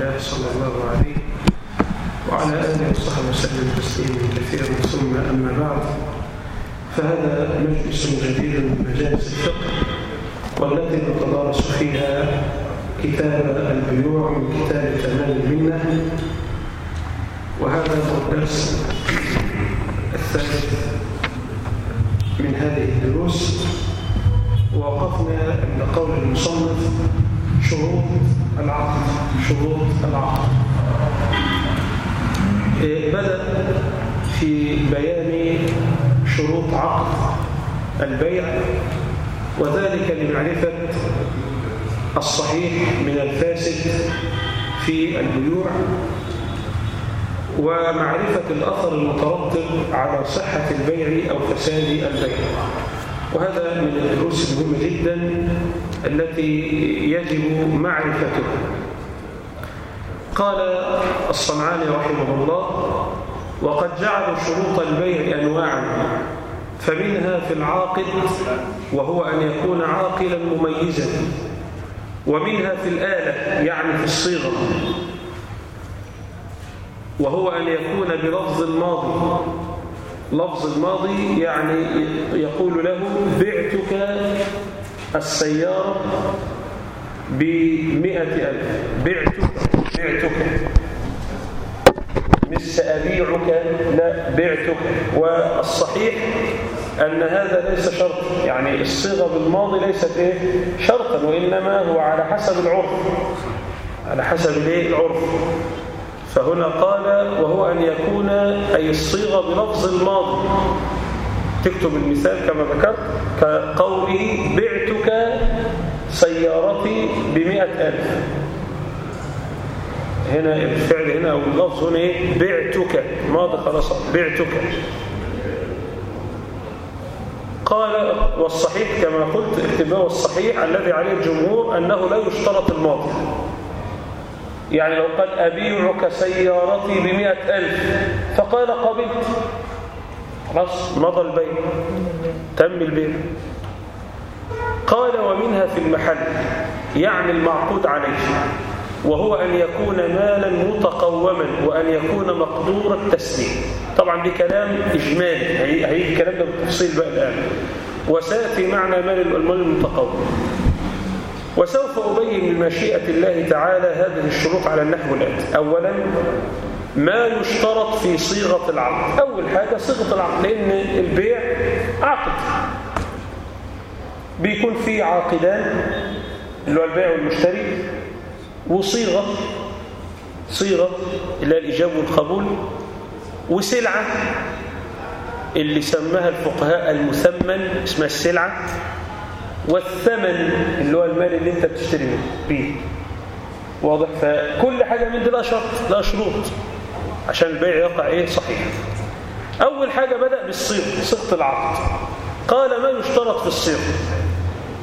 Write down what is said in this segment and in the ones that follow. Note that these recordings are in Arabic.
الله صلى الله عليه وعلى آله وصحبه وسلم تسليما كثيرا ثم أما بعد فهذا مجلس جديد من مجالس الفقه والتي نتدارس فيها كتاب البيوع من كتاب تمام المنة وهذا هو الدرس الثالث من هذه الدروس. ووقفنا عند قول المصنف شروط العقد شروط العقد بدأ في بيان شروط عقد البيع وذلك لمعرفة الصحيح من الفاسد في البيوع ومعرفة الأثر المترتب على صحة البيع أو فساد البيع. وهذا من الدروس المهمة جدا التي يجب معرفتها قال الصنعاني رحمه الله وقد جعلوا شروط البيع أنواعا فمنها في العاقد وهو أن يكون عاقلا مميزا ومنها في الآلة يعني في الصيغة وهو أن يكون بلفظ الماضي. لفظ الماضي يعني يقول له بعتك السيارة بمئة ألف. بعتك بعتك. مش سأبيعك لا بعتك. والصحيح أن هذا ليس شرط. يعني الصيغة بالماضي ليست إيه؟ شرطا وإنما هو على حسب العرف. على حسب الإيه؟ العرف. فهنا قال وهو أن يكون أي الصيغة بلفظ الماضي. تكتب المثال كما ذكرت كقوله بعتك سيارتي بمئة ألف. هنا الفعل هنا أو اللفظ هنا إيه؟ بعتك. ماضي خلاص. بعتك. قال والصحيح كما قلت اكتباه الصحيح الذي عليه الجمهور أنه لا يشترط الماضي. يعني لو قال أبيعك سيارتي بمئة ألف فقال قبلت. خلاص مضى البيع تم البيع قال ومنها في المحل يعني المعقود عليه وهو أن يكون مالا متقوما وأن يكون مقدور التسليم. طبعا دي كلام إجمالي هيجي الكلام ده بالتفصيل بقى الآن. وسيأتي معنى مال المال المتقوم. وسوف أبين بمشيئة الله تعالى هذه الشروط على النحو الآتي. أولا ما يشترط في صيغة العقد. أول حاجة صيغة العقد لأن البيع عقد. بيكون فيه عاقدان اللي هو البيع والمشتري وصيغة صيغة اللي هي الإجابة والقبول وسلعة اللي سماها الفقهاء المثمن اسمها السلعة والثمن اللي هو المال اللي أنت بتشتري بيه. واضح؟ فكل حاجة من دي لها شرط لها شروط. عشان البيع يقع إيه؟ صحيح. أول حاجة بدأ بالصيغة صيغة العقد. قال ما يشترط في الصيغة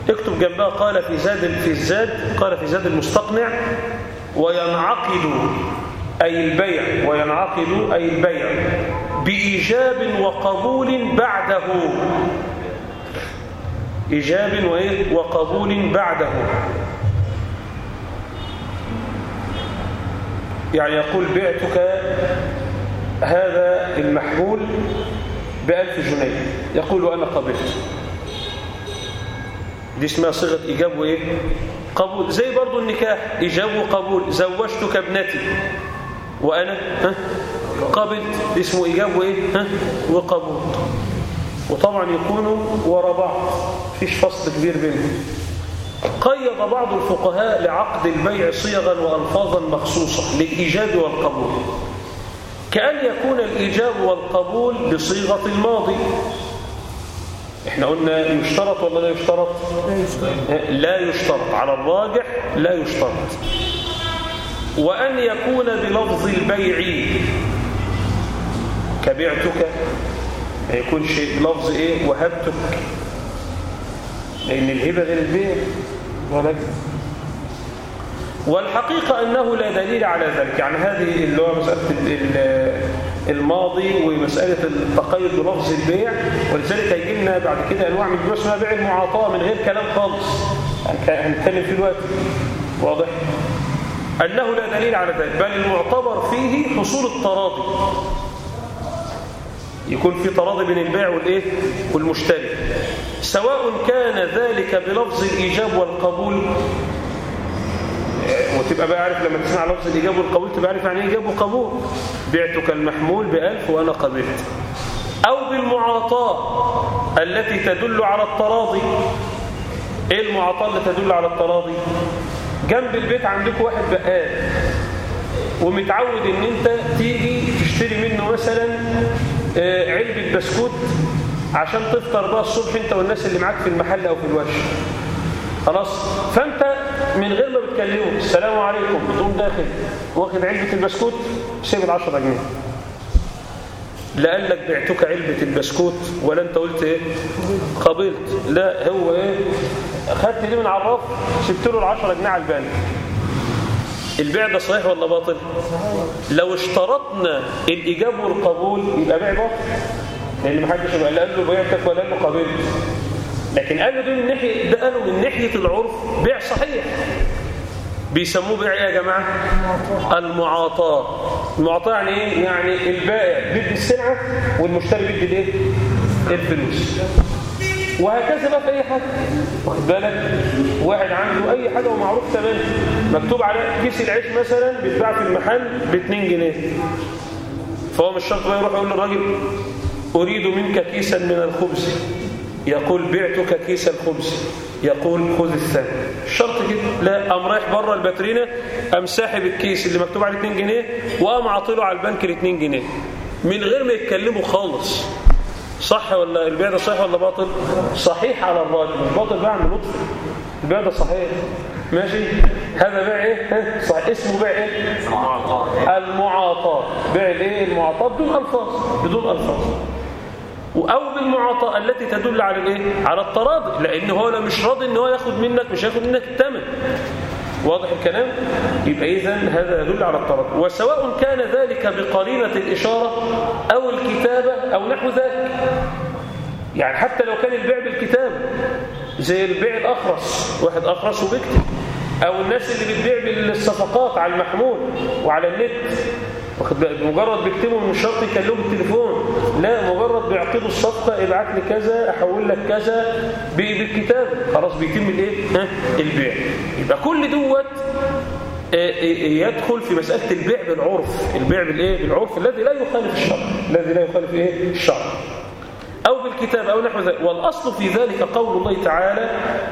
اكتب جنبها قال في زاد في الزاد قال في زاد المستقنع وينعقد أي البيع وينعقد أي البيع بإيجاب وقبول بعده. إيجاب وقبول بعده. يعني يقول بعتك هذا المحمول بألف جنيه. يقول أنا قبلت. دي اسمها صيغة إيجاب وإيه؟ قبول. زي برضو النكاح. إيجاب وقبول. زوجتك ابنتي. وأنا؟ ها؟ قبلت. اسمه إيجاب وإيه؟ ها؟ وقبول. وطبعا يكونوا وراء بعض. فيش فصل كبير بينهم. قيد بعض الفقهاء لعقد البيع صيغا وألفاظا مخصوصة للإيجاب والقبول. كأن يكون الإيجاب والقبول بصيغة الماضي. إحنا قلنا يشترط ولا لا يشترط؟ لا يشترط. على الراجح لا يشترط. وأن يكون بلفظ البيع كبعتك ما يكونش بلفظ إيه؟ وهبتك. لأن الهبة غير البيع ولكن والحقيقة أنه لا دليل على ذلك. يعني هذه اللي هو مسألة الماضي ومسألة التقيد بلفظ البيع ولذلك هيجي لنا بعد كده أنواع من البيوع اسمها بيع المعاطاة من غير كلام خالص. يعني هنتكلم في الوقت. واضح؟ أنه لا دليل على ذلك. بل المعتبر فيه حصول التراضي. يكون في تراضي بين البائع والإيه؟ والمشتري. سواء كان ذلك بلفظ الإيجاب والقبول وتبقى بقى عارف لما تسمع لفظ الإيجاب والقبول تبقى عارف يعني إيجاب وقبول؟ بعتك المحمول بألف وأنا قبلت. أو بالمعاطاة التي تدل على التراضي. إيه المعاطاة اللي تدل على التراضي؟ جنب البيت عندك واحد بقال ومتعود إن أنت تيجي تشتري منه مثلا علبة بسكوت عشان تفطر بقى الصبح انت والناس اللي معاك في المحل أو في الورش خلاص؟ فانت من غير ما بتكلمه السلام عليكم بتقوم داخل واخد علبة البسكوت سيب العشرة جنيه. لا قال لك بعتك علبة البسكوت ولا انت قلت إيه؟ قبلت. لا هو إيه؟ خدت دي من عراف سبت له العشرة جنيه على البنك البيع ده صحيح ولا باطل؟ لو اشترطنا الإجاب والقبول يبقى بيع باطل. لأن محدش يبقى لا قال له بيعتك ولا قال له قبلت لكن قال له ده من ناحية ده قالوا من ناحية العرف بيع صحيح. بيسموه بيع إيه يا جماعة؟ المعاطاة. المعاطاة يعني إيه؟ يعني البائع بيدي السلعة والمشتري بيدي الإيه؟ الفلوس. وهكذا بقى في أي حاجة. واخد بالك؟ واحد عنده أي حاجة ومعروف تمام. مكتوب على كيس العيش مثلا بيتباع في المحل ب 2 جنيه. فهو مش شرط بقى يروح يقول للراجل أريد منك كيسا من الخبز. يقول بعتك كيس الخبز. يقول خذ الثاني. الشرط كده لا قام رايح بره الباترينا قام ساحب الكيس اللي مكتوب عليه 2 جنيه وقام عاطله على البنك ال 2 جنيه. من غير ما يتكلموا خالص. صح ولا البيع ده صحيح ولا باطل؟ صحيح على الراجل. الباطل بقى عند لطف. البيع ده صحيح. ماشي. هذا بيع إيه؟ صحيح. اسمه بيع إيه؟ المعاطاة. بيع الإيه؟ المعاطاة بدون ألفاظ. بدون ألفاظ. أو بالمعاطاة التي تدل على الايه على التراضي. لأن هو لو مش راضي إن هو ياخد منك مش هياخد منك الثمن واضح الكلام؟ يبقى اذا هذا يدل على التراضي. وسواء كان ذلك بقرينة الإشارة أو الكتابة أو نحو ذلك. يعني حتى لو كان البيع بالكتابه زي البيع الاخرس واحد اخرس وبيكتب. أو الناس اللي بتبيع بالصفقات على المحمول وعلى النت. واخد بالك؟ مجرد بيكتبوا من شرط يكلموا بالتليفون. لا مجرد بيعقدوا الصفقه ابعت لي كذا أحول لك كذا بالكتاب. خلاص بيتم الإيه؟ البيع. يبقى كل دوت يدخل في مسألة البيع بالعرف. البيع بالإيه؟ بالعرف الذي لا يخالف الشرع. الذي لا يخالف إيه؟ الشرع. أو بالكتاب أو نحو ذلك. والأصل في ذلك قول الله تعالى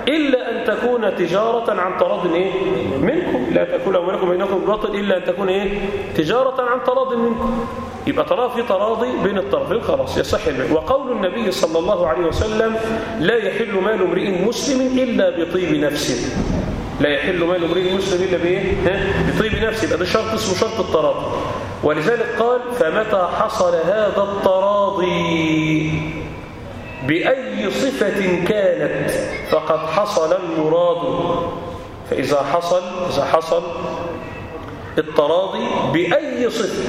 إلا أن تكون تجارة عن تراض إيه؟ منكم. لا تكون أموالكم بينكم باطل إلا أن تكون إيه؟ تجارة عن تراض منكم. يبقى ترى في تراضي بين الطرفين. خلاص يصح البيع. وقول النبي صلى الله عليه وسلم لا يحل مال امرئ مسلم إلا بطيب نفس. لا يحل مال امرئ مسلم إلا بإيه؟ بطيب نفس. يبقى ده شرط اسمه شرط التراضي. ولذلك قال فمتى حصل هذا التراضي؟ بأي صفة كانت فقد حصل المراد. فإذا حصل إذا حصل التراضي بأي صفة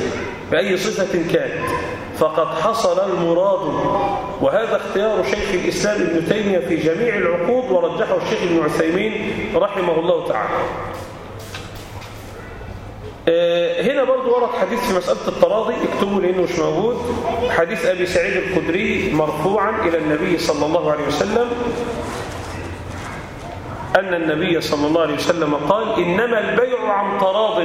بأي صفة كانت فقد حصل المراد. وهذا اختيار شيخ الإسلام ابن تيمية في جميع العقود ورجحه الشيخ ابن عثيمين رحمه الله تعالى. هنا برضو ورد حديث في مسألة التراضي اكتبوا لأنه مش موجود. حديث أبي سعيد الخدري مرفوعا إلى النبي صلى الله عليه وسلم. أن النبي صلى الله عليه وسلم قال إنما البيع عن تراض.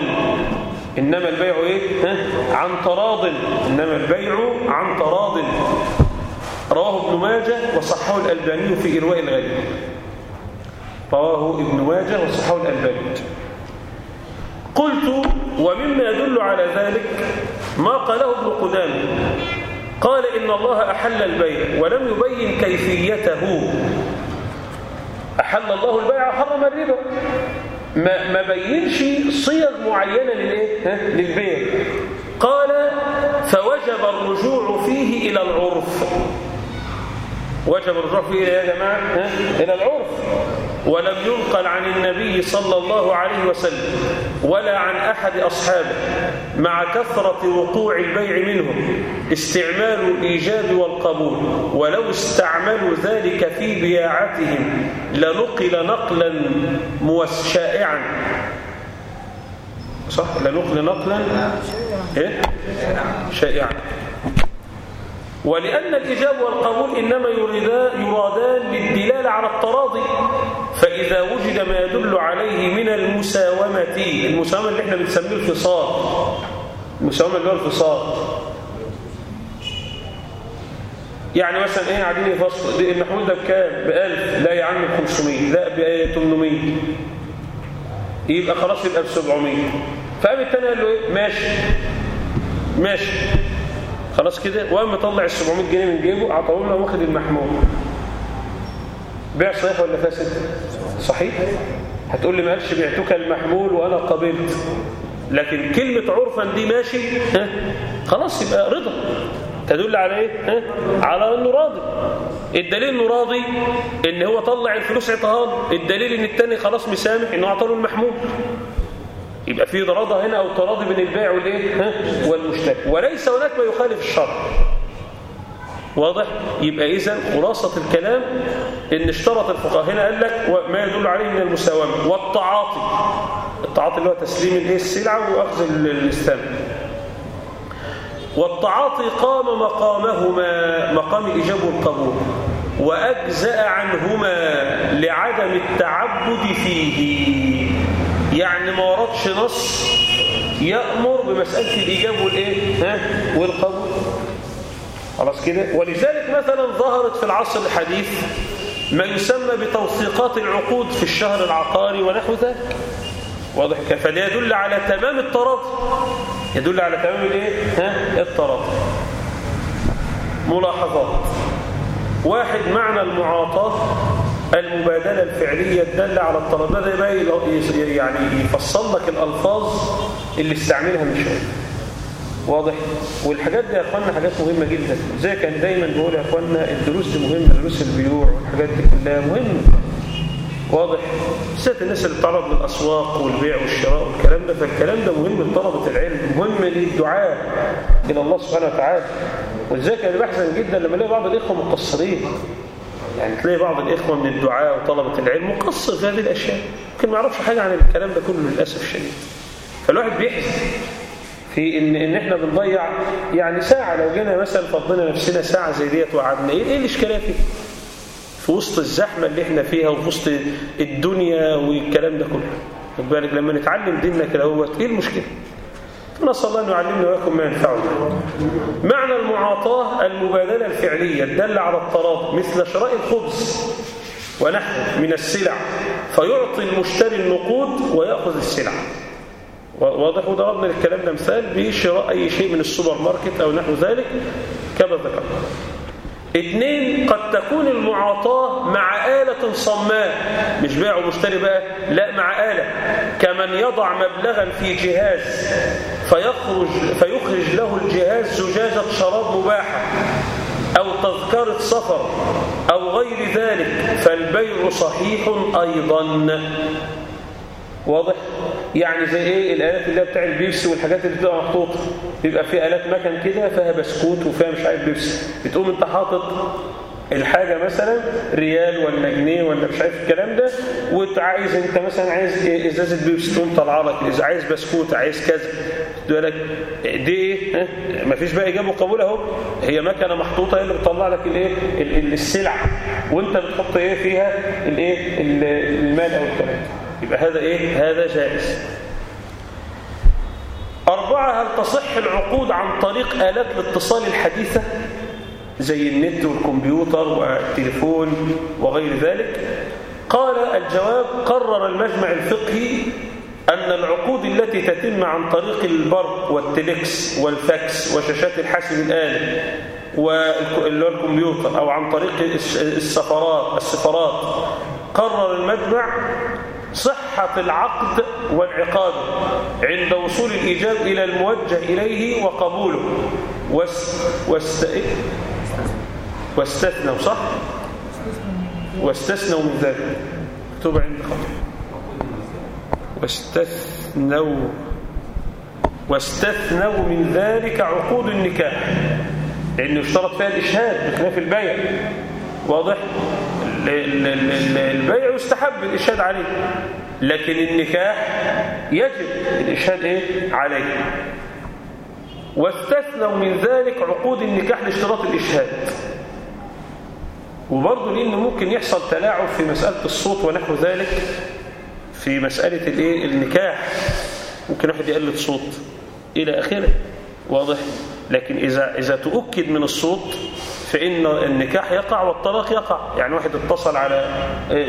إنما البيع إيه؟ عن تراض. إنما البيع عن تراض. رواه ابن ماجه وصححه الألباني في إرواء الغالب رواه ابن ماجه وصححه الألباني. قلت ومما يدل على ذلك ما قاله ابن قدامه قال إن الله أحل البيع ولم يبين كيفيته. أحل الله البيع وحرم الربا. ما, ما بينش صيغ معينة للإيه؟ للبيع. قال فوجب الرجوع فيه إلى العرف. وجب الرجوع فيه يا جماعة؟ إلى العرف. ولم ينقل عن النبي صلى الله عليه وسلم ولا عن أحد أصحابه مع كثرة وقوع البيع منهم استعمال الإيجاب والقبول. ولو استعملوا ذلك في بياعتهم لنقل نقلا شائعا صح؟ لا نقل نقلا؟ إيه؟ شائعا. ولأن الإجابة والقبول إنما يرادان للدلالة على التراضي. فإذا وجد ما يدل عليه من المساومة المساومة اللي إحنا بنسميه الفصال. المساومة اللي هو الفصال. يعني مثلا إيه قاعدين يفصل المحمول ده بكام؟ ب 1000 لا يا عم ب 500 لا ب 800 يبقى خلاص يبقى ب 700 فقام التاني قال له إيه؟ ماشي. ماشي. خلاص كده. وقام مطلع ال 700 جنيه من جيبه عطاهم له واخد المحمول. بيع صحيح ولا فاسد؟ صحيح. هتقول لي ما قالش بعتك المحمول وأنا قبلت. لكن كلمة عرفا دي ماشي ها؟ خلاص يبقى رضا. تدل على إيه؟ ها؟ على إنه راضي. الدليل إنه راضي إن هو طلع الفلوس عطاها الدليل إن التاني خلاص مسامح إنه اعطى له المحمول. يبقى في رضا هنا أو تراضي بين البائع والإيه؟ ها؟ والمشتري. وليس هناك ما يخالف الشرع. واضح؟ يبقى اذا خلاصة الكلام إن اشترط الفقهاء هنا قال لك ما يدل عليه من المساومه والتعاطي. التعاطي اللي هو تسليم الإيه؟ السلعة وأخذ الثمن والتعاطي قام مقامهما مقام الإجابة والقبول وأجزأ عنهما لعدم التعبد فيه. يعني ما وردش نص يأمر بمسألة الإجابة والإيه؟ ها؟ والقبول. خلاص كده؟ ولذلك مثلا ظهرت في العصر الحديث ما يسمى بتوثيقات العقود في الشهر العقاري ونحو ذلك. واضح كده فده يدل على تمام التراضي. يدل على تمام الإيه؟ ها؟ التراضي. ملاحظات. واحد معنى المعاطاة. المبادلة الفعلية الدالة على الطلب. ده يعني يفصل لك الألفاظ اللي استعملها من شوية؟ واضح؟ والحاجات دي يا إخوانا حاجات مهمة جدا. زي كان دايما بقول يا إخوانا الدروس دي مهمة دروس البيوع والحاجات دي كلها مهمة. واضح؟ بالذات الناس اللي بتعرض للأسواق والبيع والشراء والكلام ده فالكلام ده مهم لطلبة العلم مهم للدعاء إلى الله سبحانه وتعالى. ولذلك أنا بحزن جدا لما الاقي بعض الإخوة مقصرين؟ يعني تلاقي بعض الإخوة من الدعاء وطلبة العلم مقصر في هذه الأشياء ممكن ما يعرفش حاجة عن الكلام ده كله للأسف الشديد. فالواحد بيحزن في إن, إن إحنا بنضيع يعني ساعة لو جينا مثلا فضينا نفسنا ساعة زي ديت وقعدنا إيه, إيه الإشكالية فيه؟ في وسط الزحمة اللي إحنا فيها وفي وسط الدنيا والكلام ده كله. خد بالك لما نتعلم ديننا كده إيه المشكلة؟ نسأل الله أن يعلمنا وياكم ما ينفعنا. معنى المعاطاة المبادلة الفعلية الدالة على التراضي مثل شراء الخبز ونحوه من السلع فيعطي المشتري النقود ويأخذ السلع. واضح وضربنا الكلام ده مثال بشراء أي شيء من السوبر ماركت أو نحو ذلك كما ذكرنا اثنين قد تكون المعاطاة مع آلة صماء. مش بيع ومشتري بقى لا مع آلة. كمن يضع مبلغا في جهاز فيخرج, فيخرج له الجهاز زجاجة شراب مباحة أو تذكرة سفر أو غير ذلك فالبيع صحيح أيضا. واضح؟ يعني زي إيه؟ الآلات اللي بتاع البيبسي والحاجات اللي بتبقى محطوطة. بيبقى في آلات مكن كده فيها بسكوت وفيها مش عارف بيبسي. بتقوم أنت حاطط الحاجة مثلا ريال ولا جنيه ولا مش عارف الكلام ده وعايز أنت مثلا عايز إيه؟ إزازة بيبسي تقوم طالعة لك. عايز بسكوت عايز كذا. تقول لك دي إيه؟ مفيش بقى إجابة وقبول أهو. هي مكنة محطوطة هي اللي بتطلع لك الإيه؟ السلع. وأنت بتحط إيه فيها؟ الإيه؟ المال أو الكلام. يبقى هذا إيه؟ هذا جائز. أربعة هل تصح العقود عن طريق آلات الاتصال الحديثة؟ زي النت والكمبيوتر والتليفون وغير ذلك؟ قال الجواب قرر المجمع الفقهي أن العقود التي تتم عن طريق البرق والتليكس والفاكس وشاشات الحاسب الآلي والكمبيوتر أو عن طريق السفرات السفرات قرر المجمع صحة العقد والعقاد عند وصول الإيجاب إلى الموجه إليه وقبوله. واس واست... واستثنوا صح؟ واستثنوا من ذلك. اكتب عندي واستثنوا واستثنوا من ذلك عقود النكاح. لأنه اشترط فيها الإشهاد بخلاف البيع. واضح؟ البيع يستحب الإشهاد عليه لكن النكاح يجب الإشهاد إيه؟ عليه. واستثنوا من ذلك عقود النكاح لاشتراط الإشهاد وبرضه لأنه ممكن يحصل تلاعب في مسألة الصوت ونحو ذلك؟ في مسألة الإيه؟ النكاح. ممكن واحد يقلد صوت إلى آخره واضح؟ لكن إذا, إذا تؤكد من الصوت فإن النكاح يقع والطلاق يقع. يعني واحد اتصل على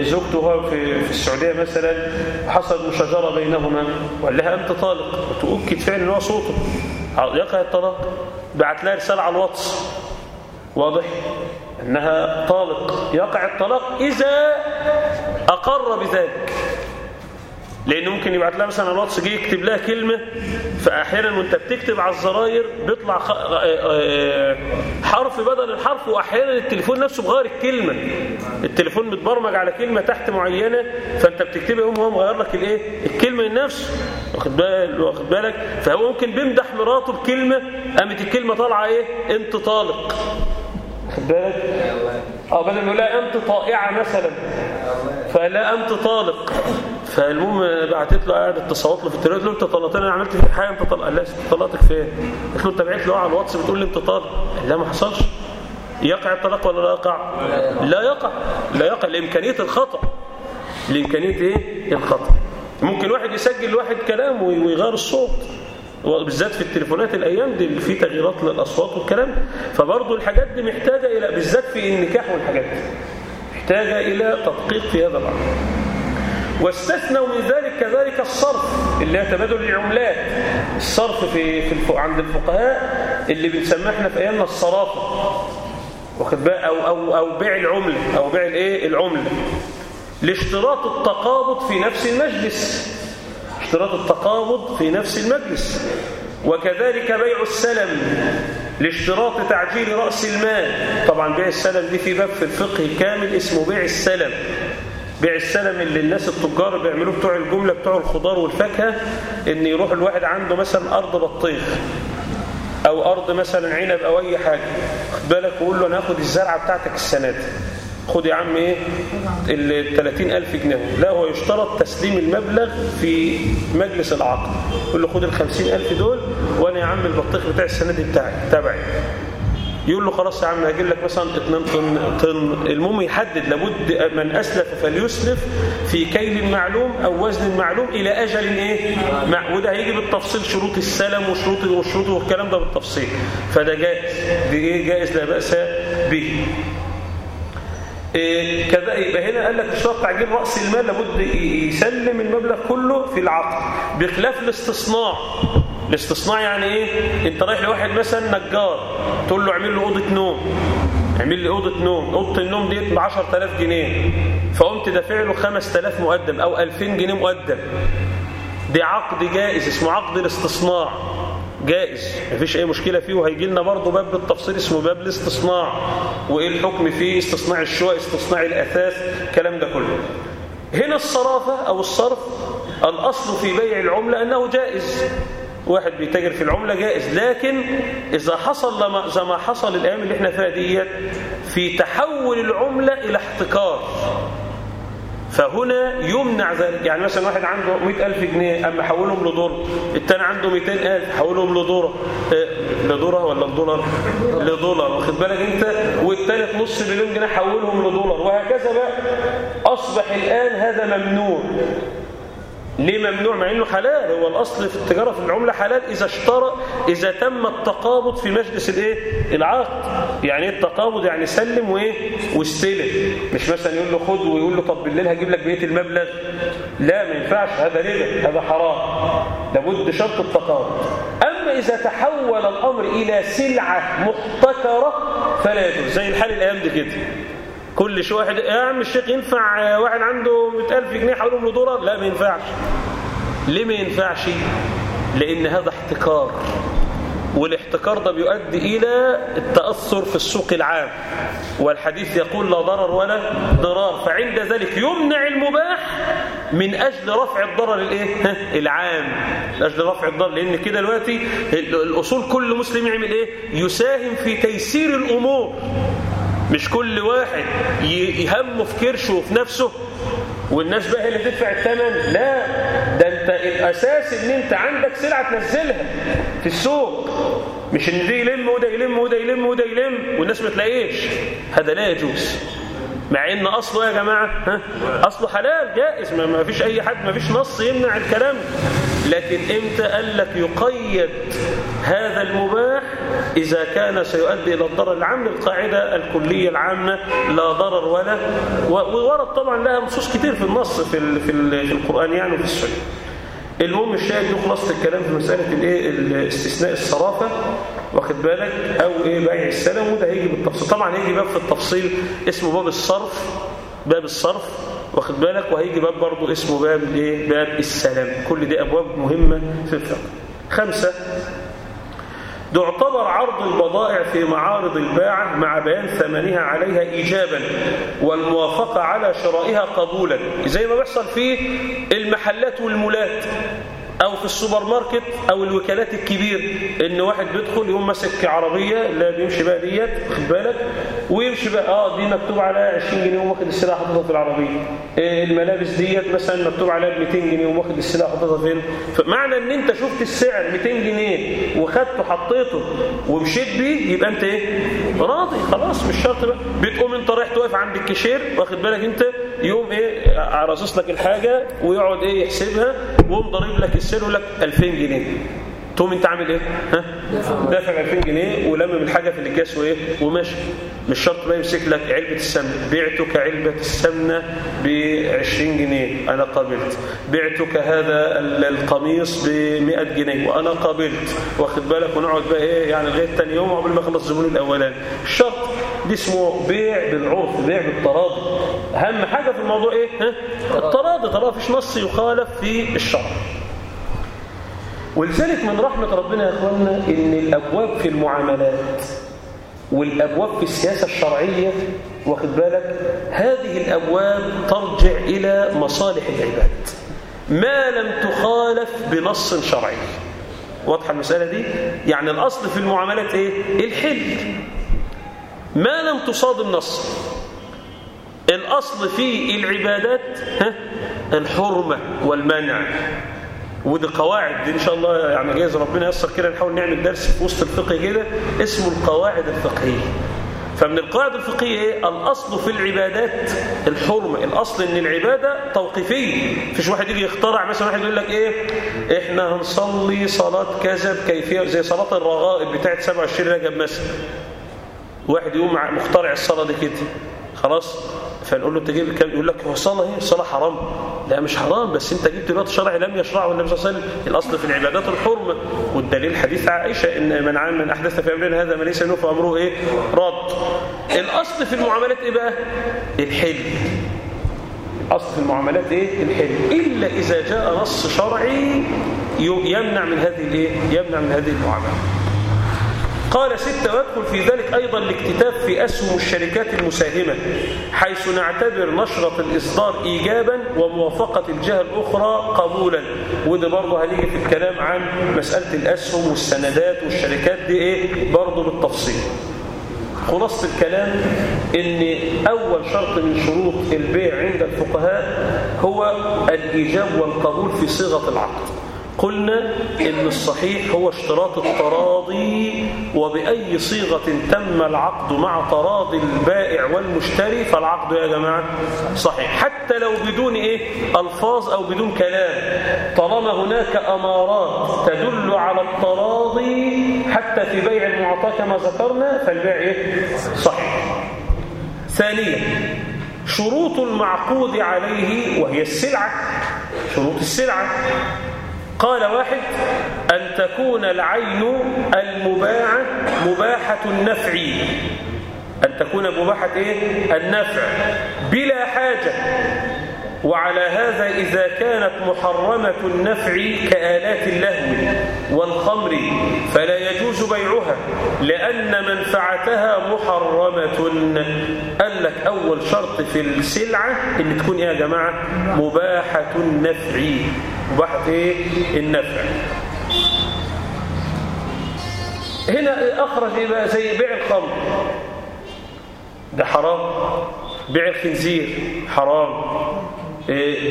زوجته في, في السعودية مثلا حصل مشاجرة بينهما وقال لها أنت طالق. وتؤكد فعلا هو صوته. يقع الطلاق. بعت لها رسالة على الواتس. واضح؟ أنها طالق. يقع الطلاق إذا أقر بذلك. لأنه ممكن يبعت لها مثلا الواتس جه يكتب لها كلمة فأحيانا وأنت بتكتب على الزراير بيطلع حرف بدل الحرف وأحيانا التليفون نفسه بغير الكلمة. التليفون متبرمج على كلمة تحت معينة فأنت بتكتبها يقوم هو مغير لك الإيه؟ الكلمة النفس. واخد بالك واخد بالك؟ فهو ممكن بيمدح مراته بكلمة قامت الكلمة طالعة إيه؟ أنت طالق. واخد بالك؟ آه بدل ما يقول لها أنت طائعة مثلا فلا أنت طالق. فالمهم بعتت له قاعد تصوت له في التليفون له انت طلقتني أنا عملت فيك حاجة؟ انت طلق قال لها طلقتك فين؟ قلت له انت بعت له على الواتس بتقول لي انت طالق قال لا ما حصلش. يقع الطلاق ولا لا يقع؟ لا يقع. لا يقع. لإمكانية الخطأ. لإمكانية إيه؟ الخطأ. ممكن واحد يسجل واحد كلام ويغير الصوت. وبالذات في التليفونات الأيام دي اللي في تغييرات للأصوات والكلام. فبرضه الحاجات دي محتاجة إلى بالذات في النكاح والحاجات دي محتاجة إلى تدقيق في هذا الأمر. واستثنوا من ذلك كذلك الصرف اللي هي تبادل العملات. الصرف في, في. عند الفقهاء اللي بنسميه إحنا في أيامنا الصرافة. واخد بقى؟ أو أو أو بيع العملة. أو بيع الإيه؟ العملة. لاشتراط التقابض في نفس المجلس. اشتراط التقابض في نفس المجلس. وكذلك بيع السلم. لاشتراط تعجيل رأس المال. طبعا بيع السلم دي في باب في الفقه كامل اسمه بيع السلم. بيع السلم اللي الناس التجار بيعملوه بتوع الجملة بتوع الخضار والفاكهة إن يروح الواحد عنده مثلا أرض بطيخ أو أرض مثلا عنب أو أي حاجة خد بالك وقول له أنا هاخد الزرعة بتاعتك السنة دي. خد يا عم إيه؟ ال 30000 جنيه لا هو يشترط تسليم المبلغ في مجلس العقد. يقول له خد ال 50000 دول وأنا يا عم البطيخ بتاع السنة دي بتاعي تبعي. يقول له خلاص يا عم هجيب لك مثلا 2 طن طن. المهم يحدد لابد من أسلف فليسلف في كيل معلوم أو وزن معلوم إلى أجل إيه؟ وده هيجي بالتفصيل شروط السلم وشروط والشروط والكلام ده بالتفصيل. فده جائز. دي إيه؟ جائز لا بأس به. إيه كذا يبقى هنا قال لك اشتراط تعجيل رأس المال لابد يسلم المبلغ كله في العقد بخلاف الاستصناع الاستصناع يعني إيه؟ أنت رايح لواحد مثلا نجار تقول له اعمل له أوضة نوم. اعمل لي أوضة نوم. أوضة النوم دي ب 10000 جنيه. فقمت دافع له 5000 مقدم أو 2000 جنيه مقدم. دي عقد جائز اسمه عقد الاستصناع. جائز. مفيش أي مشكلة فيه. وهيجي لنا برضه باب بالتفصيل اسمه باب الاستصناع. وإيه الحكم فيه؟ استصناع الشقق استصناع الأثاث الكلام ده كله. هنا الصرافة أو الصرف الأصل في بيع العملة أنه جائز. واحد بيتاجر في العملة جائز لكن إذا حصل لما زي ما حصل الأيام اللي إحنا فيها ديت في تحول العملة إلى احتكار. فهنا يمنع ذلك. يعني مثلا واحد عنده 100000 جنيه أما حولهم لدولار الثاني عنده 200000 حولهم لدولار إيه لدولار ولا لدولار؟ لدولار. واخد بالك أنت؟ والثالث نص مليون جنيه حولهم لدولار. وهكذا بقى. أصبح الآن هذا ممنوع. ليه ممنوع مع إنه حلال؟ هو الأصل في التجارة في العملة حلال إذا اشترى إذا تم التقابض في مجلس الإيه؟ العقد. يعني إيه التقابض؟ يعني سلم وإيه؟ واستلم. مش مثلا يقول له خد ويقول له طب بالليل هجيب لك بقية المبلغ. لا ما ينفعش. هذا ربا. هذا حرام. لابد شرط التقابض. أما إذا تحول الأمر إلى سلعة محتكرة فلا يجوز. زي الحال الأيام دي كده. كل شوية واحد. يا عم الشيخ ينفع واحد عنده 100000 جنيه حولهم لدولار لا ما ينفعش. ليه ما ينفعش؟ لأن هذا احتكار. والاحتكار ده بيؤدي إلى التأثر في السوق العام. والحديث يقول لا ضرر ولا ضرار. فعند ذلك يمنع المباح من أجل رفع الضرر الايه العام. من أجل رفع الضرر. لأن كده دلوقتي الأصول كل مسلم يعمل إيه؟ يساهم في تيسير الأمور. مش كل واحد يهمه في كرشه وفي نفسه والناس بقى اللي تدفع الثمن لا ده انت الأساس إن انت عندك سلعة تنزلها في السوق. مش إن دي يلم وده يلم وده يلم وده يلم والناس ما تلاقيش. هذا لا يجوز. مع إن أصله يا جماعة ها؟ أصله حلال جائز ما فيش أي حد ما فيش نص يمنع الكلام. لكن إمتى قال لك يقيد هذا المباح؟ إذا كان سيؤدي إلى الضرر العام القاعده الكلية العامة لا ضرر ولا وورد طبعا لها نصوص كتير في النص في في القرآن يعني وفي السنة. المهم الشاهد دي خلاصة الكلام في مسألة الايه الاستثناء الصرافة واخد بالك؟ أو إيه بيع السلم وده هيجي بالتفصيل. طبعا هيجي باب في التفصيل اسمه باب الصرف باب الصرف واخد بالك؟ وهيجي باب برضه اسمه باب الايه باب السلام كل دي أبواب مهمة في الفقه. خمسة يعتبر عرض البضائع في معارض الباعة مع بيان ثمنها عليها إيجابا والموافقة على شرائها قبولا. زي ما بيحصل في المحلات والمولات. أو في السوبر ماركت أو الوكالات الكبير. إن واحد بيدخل يقوم ماسك عربية اللي بيمشي بقى ديت واخد بالك. ويمشي بقى. آه دي مكتوب عليها 20 جنيه وواخد السلعة حاططها في العربية. إيه الملابس ديت مثلا مكتوب عليها ب 200 جنيه وواخد السلعة حاططها فين؟ فمعنى إن أنت شفت السعر 200 جنيه وخدته حطيته ومشيت بيه يبقى أنت إيه؟ راضي خلاص مش شرط بقى. بتقوم أنت رايح توقف عند الكاشير واخد بالك أنت؟ يقوم إيه راصص لك الحاجة ويقعد إيه يحسبها ويقوم ضارب لك السعر يقول لك 2000 جنيه. تقوم انت عامل إيه؟ ها؟ دافع 2000 جنيه ولمم الحاجة في الاكياس وايه؟ وماشي. مش شرط بقى يمسك لك علبة السمنة. بعتك علبة السمنة ب 20 جنيه. أنا قبلت بعتك هذا القميص ب 100 جنيه. وأنا قبلت واخد بالك؟ ونقعد بقى إيه؟ يعني لغاية ثاني يوم قبل ما يخلص الزبون الأولاني. الشرط دي اسمه بيع بالعرف بيع بالتراضي. أهم حاجة في الموضوع إيه؟ ها؟ التراضي. طالما فيش نص يخالف في الشرع. ولذلك من رحمة ربنا يا أخوانا إن الأبواب في المعاملات والأبواب في السياسة الشرعية واخد بالك؟ هذه الأبواب ترجع إلى مصالح العباد. ما لم تخالف بنص شرعي. واضحة المسألة دي؟ يعني الأصل في المعاملات إيه؟ الحل. ما لم تصادم نص الأصل في العبادات ها؟ الحرمة والمنع. ودي قواعد إن شاء الله يعني جايز ربنا ييسر كده نحاول نعمل درس في وسط الفقه كده اسمه القواعد الفقهية. فمن القواعد الفقهية إيه؟ الأصل في العبادات الحرمة. الأصل إن العبادة توقيفية. مفيش واحد يجي يخترع مثلا واحد يقول لك إيه؟ إحنا هنصلي صلاة كذا بكيفية زي صلاة الرغائب بتاعه 27 رجب مثلا. واحد يقوم مخترع الصلاة دي كده. خلاص؟ فنقول له أنت جايب كام يقول لك هو الصلاه إيه؟ الصلاه حرام. لا مش حرام بس أنت جبت دلوقتي شرع لم يشرعه النبي صلى الله عليه وسلم. الأصل في العبادات الحرمة. والدليل حديث عائشة إن من عام من أحدث في أمرنا هذا ما ليس منه فأمره إيه؟ رد. الأصل في المعاملات إيه بقى؟ الحل. أصل في المعاملات إيه؟ الحل. إلا إذا جاء نص شرعي يمنع من هذه الإيه؟ يمنع من هذه المعاملات قال ستة ويدخل في ذلك أيضا الاكتتاب في أسهم الشركات المساهمة حيث نعتبر نشرة الإصدار إيجابا وموافقة الجهة الأخرى قبولا. وده برضه هنيجي في الكلام عن مسألة الأسهم والسندات والشركات دي إيه؟ برضه بالتفصيل. خلاصة الكلام إن أول شرط من شروط البيع عند الفقهاء هو الإيجاب والقبول في صيغة العقد. قلنا إن الصحيح هو اشتراط التراضي وبأي صيغة تم العقد مع تراضي البائع والمشتري فالعقد يا جماعة صحيح. حتى لو بدون إيه؟ ألفاظ أو بدون كلام. طالما هناك أمارات تدل على التراضي حتى في بيع المعطى كما ذكرنا فالبيع إيه؟ صحيح. ثانيا شروط المعقود عليه وهي السلعة شروط السلعة. قال واحد أن تكون العين المباعة مباحة النفع. أن تكون مباحة إيه؟ النفع. بلا حاجة. وعلى هذا إذا كانت محرمة النفع كآلات اللهو والخمر فلا يجوز بيعها لأن منفعتها محرمة. قال لك أول شرط في السلعة إن تكون إيه يا جماعة مباحة النفع. مباحة إيه؟ النفع. هنا أخرج إيه بقى زي بيع الخمر. ده حرام. بيع الخنزير حرام.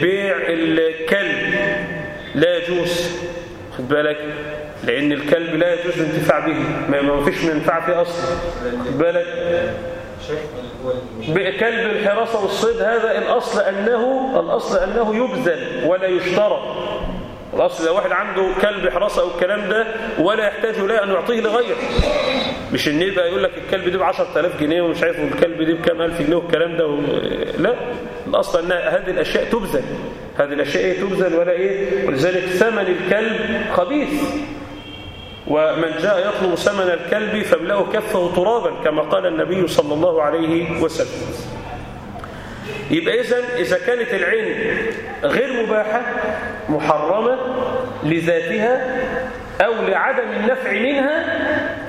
بيع الكلب لا يجوز خد بالك لأن الكلب لا يجوز الانتفاع به ما فيش منفعة فيه أصلا خد بالك. كلب الحراسة والصيد هذا الأصل أنه الأصل أنه يبذل ولا يشترى. الأصل لو واحد عنده كلب حراسة أو الكلام ده ولا يحتاج لا أن يعطيه لغيره. مش إن يبقى يقول لك الكلب دي ب 10000 جنيه ومش عارف والكلب دي بكام ألف جنيه والكلام ده و... لا. الأصل أن هذه الأشياء تبذل. هذه الأشياء إيه؟ تبذل ولا إيه؟ ولذلك ثمن الكلب خبيث. ومن جاء يطلب ثمن الكلب فاملأه كفه ترابا كما قال النبي صلى الله عليه وسلم. يبقى إذن إذا كانت العين غير مباحة محرمة لذاتها أو لعدم النفع منها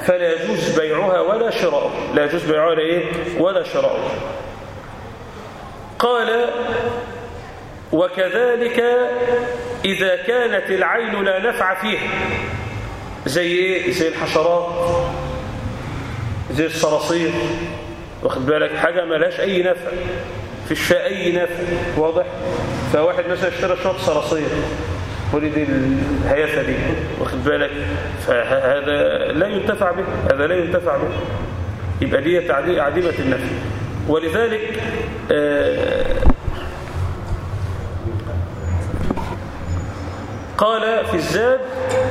فلا يجوز بيعها ولا شراؤها. لا يجوز بيعها ولا إيه؟ ولا شراؤها. قال وكذلك إذا كانت العين لا نفع فيها زي إيه؟ زي الحشرات زي الصراصير. واخد بالك؟ حاجة ما لهاش أي نفع في الشيء أي نفع. واضح؟ فواحد مثلا اشترى شوية صراصير ولد الهيافة دي. واخد بالك؟ فهذا لا ينتفع به هذا لا ينتفع به. يبقى دي عديمة النفع. ولذلك آه قال في الزاد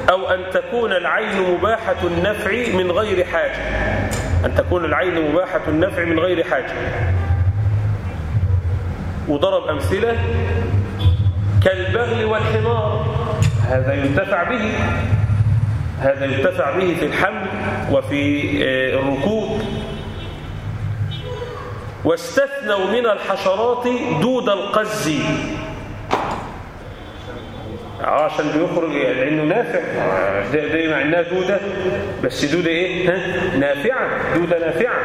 أو أن تكون العين مباحة النفع من غير حاجة. أن تكون العين مباحة النفع من غير حاجة. وضرب أمثلة كالبغل والحمار. هذا ينتفع به. هذا ينتفع به في الحمل وفي الركوب. واستثنوا من الحشرات دود القز. عشان بيخرج لأنه نافع. ده, ده مع دودة. بس دودة إيه؟ ها؟ نافعة. دودة نافعة.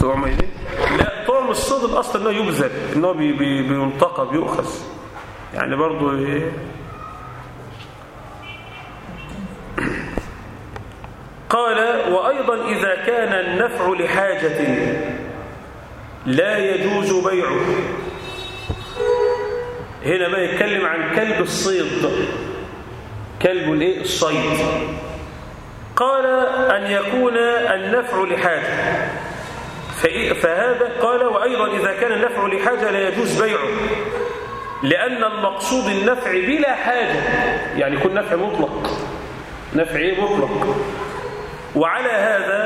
طعم إيه؟ لا طعم الصيد الاصل انه يبذل. بي بي بينتقى بيؤخذ. يعني برضو إيه؟ قال وأيضا إذا كان النفع لحاجة لا يجوز بيعه. هنا ما يتكلم عن كلب الصيد. كلب الإيه؟ الصيد. قال أن يكون النفع لحاجة. فهذا قال وأيضا إذا كان النفع لحاجة لا يجوز بيعه. لأن المقصود النفع بلا حاجة. يعني يكون نفع مطلق. نفع إيه؟ مطلق. وعلى هذا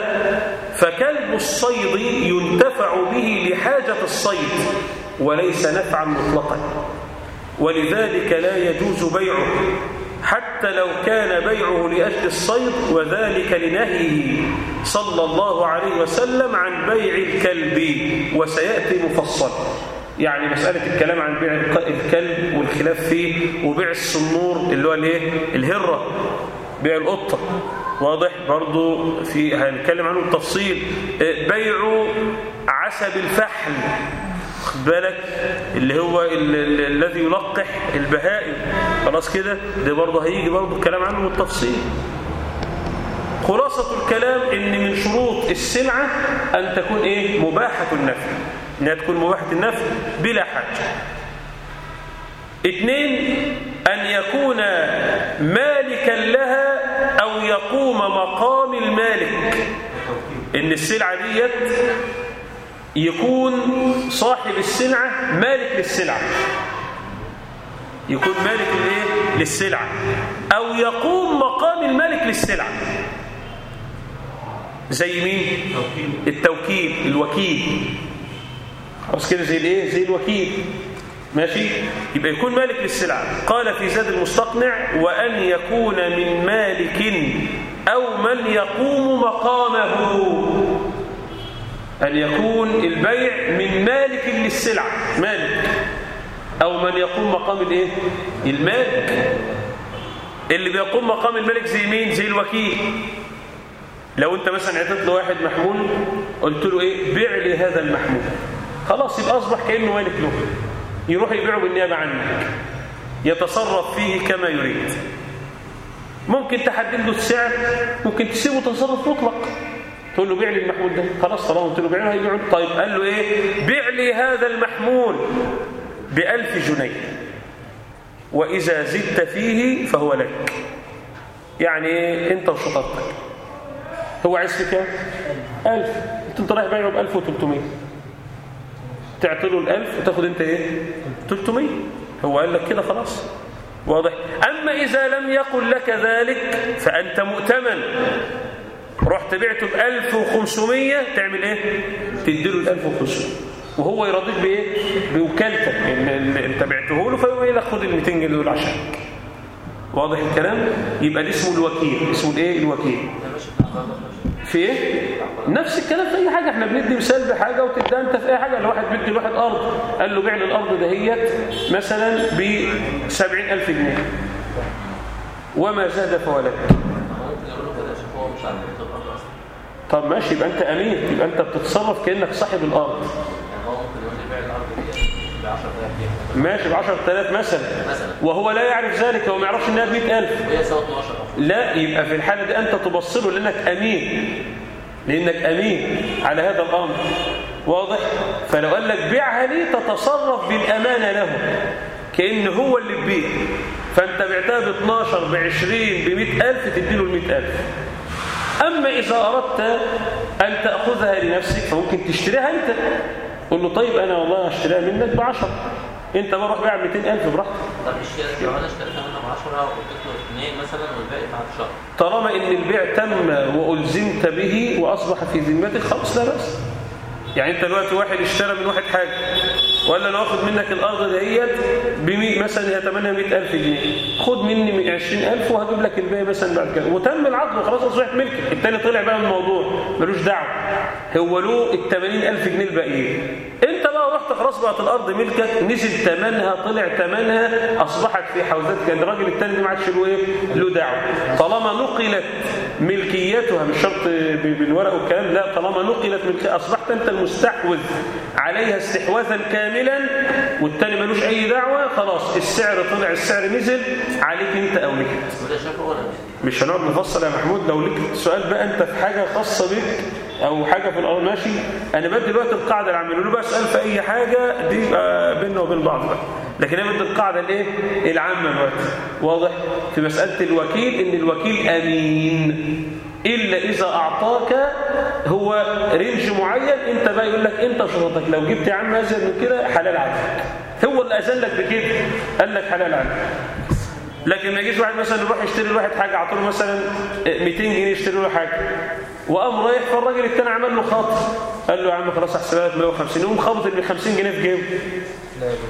فكلب الصيد ينتفع به لحاجة الصيد وليس نفعا مطلقا. ولذلك لا يجوز بيعه حتى لو كان بيعه لأجل الصيد وذلك لنهيه صلى الله عليه وسلم عن بيع الكلب وسيأتي مفصل. يعني مسألة الكلام عن بيع الكلب والخلاف فيه وبيع الصنور اللي هو الايه؟ الهرة. بيع القطة. واضح برضو في هنتكلم عنه بالتفصيل بيع عسب الفحل. خد بالك اللي هو الذي يلقح البهائم. خلاص كده؟ ده برضه هيجي برضه الكلام عنه بالتفصيل. خلاصة الكلام إن من شروط السلعة أن تكون إيه؟ مباحة النفع. إنها تكون مباحة النفع بلا حاجة. اثنين أن يكون مالكا لها أو يقوم مقام المالك. إن السلعة ديت يكون صاحب السلعة مالك للسلعة. يكون مالك للايه للسلعة. أو يقوم مقام المالك للسلعة. زي مين؟ التوكيل. الوكيل. خلاص كده زي الإيه؟ زي الوكيل. ماشي؟ يبقى يكون مالك للسلعة قال في زاد المستقنع وأن يكون من مالك أو من يقوم مقامه. أن يكون البيع من مالك للسلعة مالك. أو من يقوم مقام الإيه؟ المالك. اللي بيقوم مقام الملك زي مين؟ زي الوكيل. لو انت مثلا اعطيت له واحد محمول قلت له إيه؟ بيع لي هذا المحمول. خلاص يبقى أصبح كأنه مالك له. يروح يبيعه بالنيابة عنك. يتصرف فيه كما يريد. ممكن تحدد له السعر ممكن تسيبه تصرف مطلق. تقول له بيع لي المحمول ده. خلاص طالما قلت له بيع له هيبيعه. طيب قال له إيه؟ بيع لي هذا المحمول بألف جنيه. وإذا زدت فيه فهو لك. يعني أنت وشطارتك هو عايز كام؟ 1000 أنت رايح بايعه ب 1300 تعطي له ال 1000 وتاخد أنت إيه؟ 300 هو قال لك كده خلاص واضح أما إذا لم يقل لك ذلك فأنت مؤتمن رحت بعته ب 1500 تعمل إيه؟ تديله ال 1500 وهو يرضيك بإيه؟ بوكالتك اللي أنت بعته له فيقوم يقول لك خد ال 200 جنيه دول عشانك واضح الكلام؟ يبقى ده اسمه الوكيل اسمه الإيه؟ الوكيل في إيه؟ نفس الكلام في أي حاجة. إحنا بندي مثال بحاجة وتبدا أنت في أي حاجة. لو واحد بيدي لواحد أرض قال له بيع لي الأرض دهيت مثلا ب 70000 جنيه. وما زاد فهو لك طب ماشي يبقى أنت امين يبقى أنت بتتصرف كأنك صاحب الأرض. ماشي ب 10000 مثلا. وهو لا يعرف ذلك هو ما يعرفش إنها ب 100000 لا يبقى في الحالة دي أنت تبصله لأنك أمين. لأنك أمين على هذا الأمر. واضح؟ فلو قال لك بيعها لي تتصرف بالأمانة له. كأن هو اللي بيع فأنت بعتها ب 12 ب 20 ب 100000 تديله ال 100000 أما إذا أردت أن تأخذها لنفسك فممكن تشتريها أنت. قول له طيب أنا والله هشتريها منك ب 10 انت بروح بيع 200000 براحتك. طب الشيء لو أنا اشتريتها منه ب 10 واديت له 2 مثلا والباقي بعد شهر. طالما إن البيع تم وألزمت به وأصبح في ذمتك خلاص لا باس يعني أنت دلوقتي واحد اشترى من واحد حاجة. ولا أنا واخد منك الأرض دهيت ب مثلا هي ثمنها 100000 جنيه. خد مني من 20000 وهجيب لك الباقي مثلا بعد كده. وتم العقد وخلاص اصبحت ملكك الثاني طلع بقى من الموضوع. ملوش دعوة. هو له ال 80000 جنيه الباقيين. أنت بقى رحت خلاص بقت الأرض ملكك نزل ثمنها طلع ثمنها أصبحت في حوزتك الراجل الثاني ده ما عادش له إيه؟ له دعوة. طالما نقلت ملكيتها مش شرط بالورق والكلام لا طالما نقلت ملكيتها أصبحت أنت المستحوذ عليها استحواذا كاملا والتاني ملوش أي دعوة خلاص السعر طلع السعر نزل عليك أنت أو لك. مش هنقعد نفصل يا محمود لو لك سؤال بقى أنت في حاجة خاصة بك أو حاجة في الأرض ماشي؟ أنا بدي دلوقتي القاعدة اللي عامله له بقى اسال في أي حاجة دي بيننا وبين بعض بقى. لكن أنا بدي القاعدة الإيه؟ العامة دلوقتي. واضح؟ في مسألة الوكيل إن الوكيل أمين. إلا إذا أعطاك هو رينج معين أنت بقى يقول لك أنت شروطك لو جبت يا عم أزيد من كده حلال عليك. هو اللي أذن لك بكده قال لك حلال عليك. لكن ما يجيش واحد مثلا يروح يشتري لواحد حاجة عطوله مثلا 200 جنيه يشتري له حاجة. وقام رايح فالراجل التاني عمل له خاطر. قال له يا عم خلاص احسبها لك 150 يقوم خابط ال 50 جنيه في جيبه.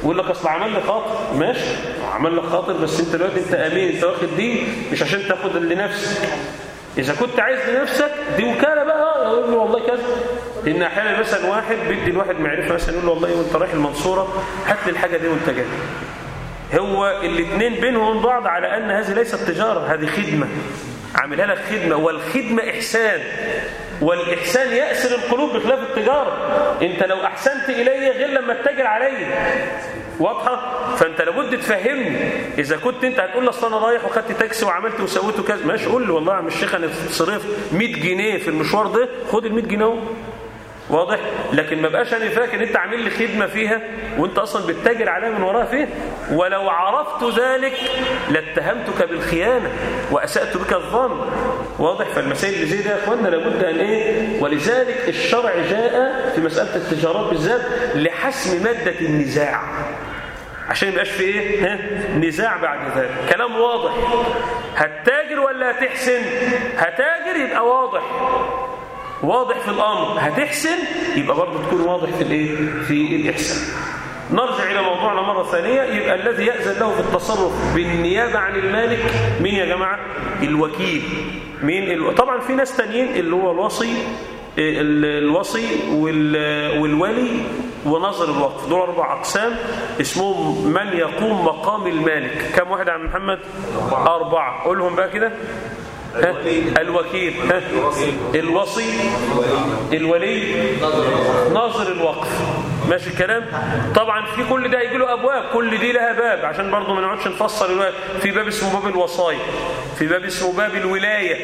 ويقول لك أصل عمل لي خاطر. ماشي عمل لك خاطر بس أنت دلوقتي أنت أمين أنت واخد دي مش عشان تاخد لنفسك. إذا كنت عايز لنفسك دي وكالة بقى يقول له والله كذا. لأن أحيانا مثلا واحد بيدي الواحد معرفة مثلا يقول له والله وأنت رايح المنصورة هات لي الحاجة دي وأنت جاي. هو الاثنين بينهم وبين بعض على أن هذه ليست تجارة هذه خدمة. عاملها لك خدمة والخدمة إحسان. والإحسان يأسر القلوب بخلاف التجارة. أنت لو أحسنت إلي غير لما اتجر علي. واضحة؟ فأنت لابد تفهمني. إذا كنت أنت هتقول لي أصل أنا رايح وخدت تاكسي وعملت وسويت وكذا ماشي قول لي والله يا عم الشيخ أنا صرفت 100 جنيه في المشوار ده خد ال 100 جنيه أهو. واضح؟ لكن ما بقاش أنا فاكر إن أنت عامل لي خدمة فيها وأنت أصلا بتتاجر عليها من وراها فين. ولو عرفت ذلك لاتهمتك بالخيانة وأسأت بك الظن. واضح؟ فالمسائل اللي زي ده يا اخوانا لابد أن إيه؟ ولذلك الشرع جاء في مسألة التجارات بالذات لحسم مادة النزاع. عشان يبقاش في إيه؟ ها؟ نزاع بعد ذلك. كلام واضح. هتتاجر ولا هتحسن هتاجر يبقى واضح. واضح في الأمر. هتحسن يبقى برضه تكون واضح في الإيه؟ في الإحسان. نرجع إلى موضوعنا مرة ثانية. يبقى الذي يأذن له في التصرف بالنيابة عن المالك مين يا جماعة؟ الوكيل. مين ألو... طبعا في ناس تانيين اللي هو الوصي الوصي والولي ونظر الوقف. دول أربع أقسام اسمهم من يقوم مقام المالك. كم واحد يا عم محمد؟ أربعة. قولهم بقى كده. ها؟ الوكيل. ها؟ الوصي. الولي. ناظر الوقف. ماشي الكلام؟ طبعا في كل ده يجي له أبواب كل دي لها باب. عشان برضه ما نقعدش نفصل الوقت في باب اسمه باب الوصايا في باب اسمه باب الولاية.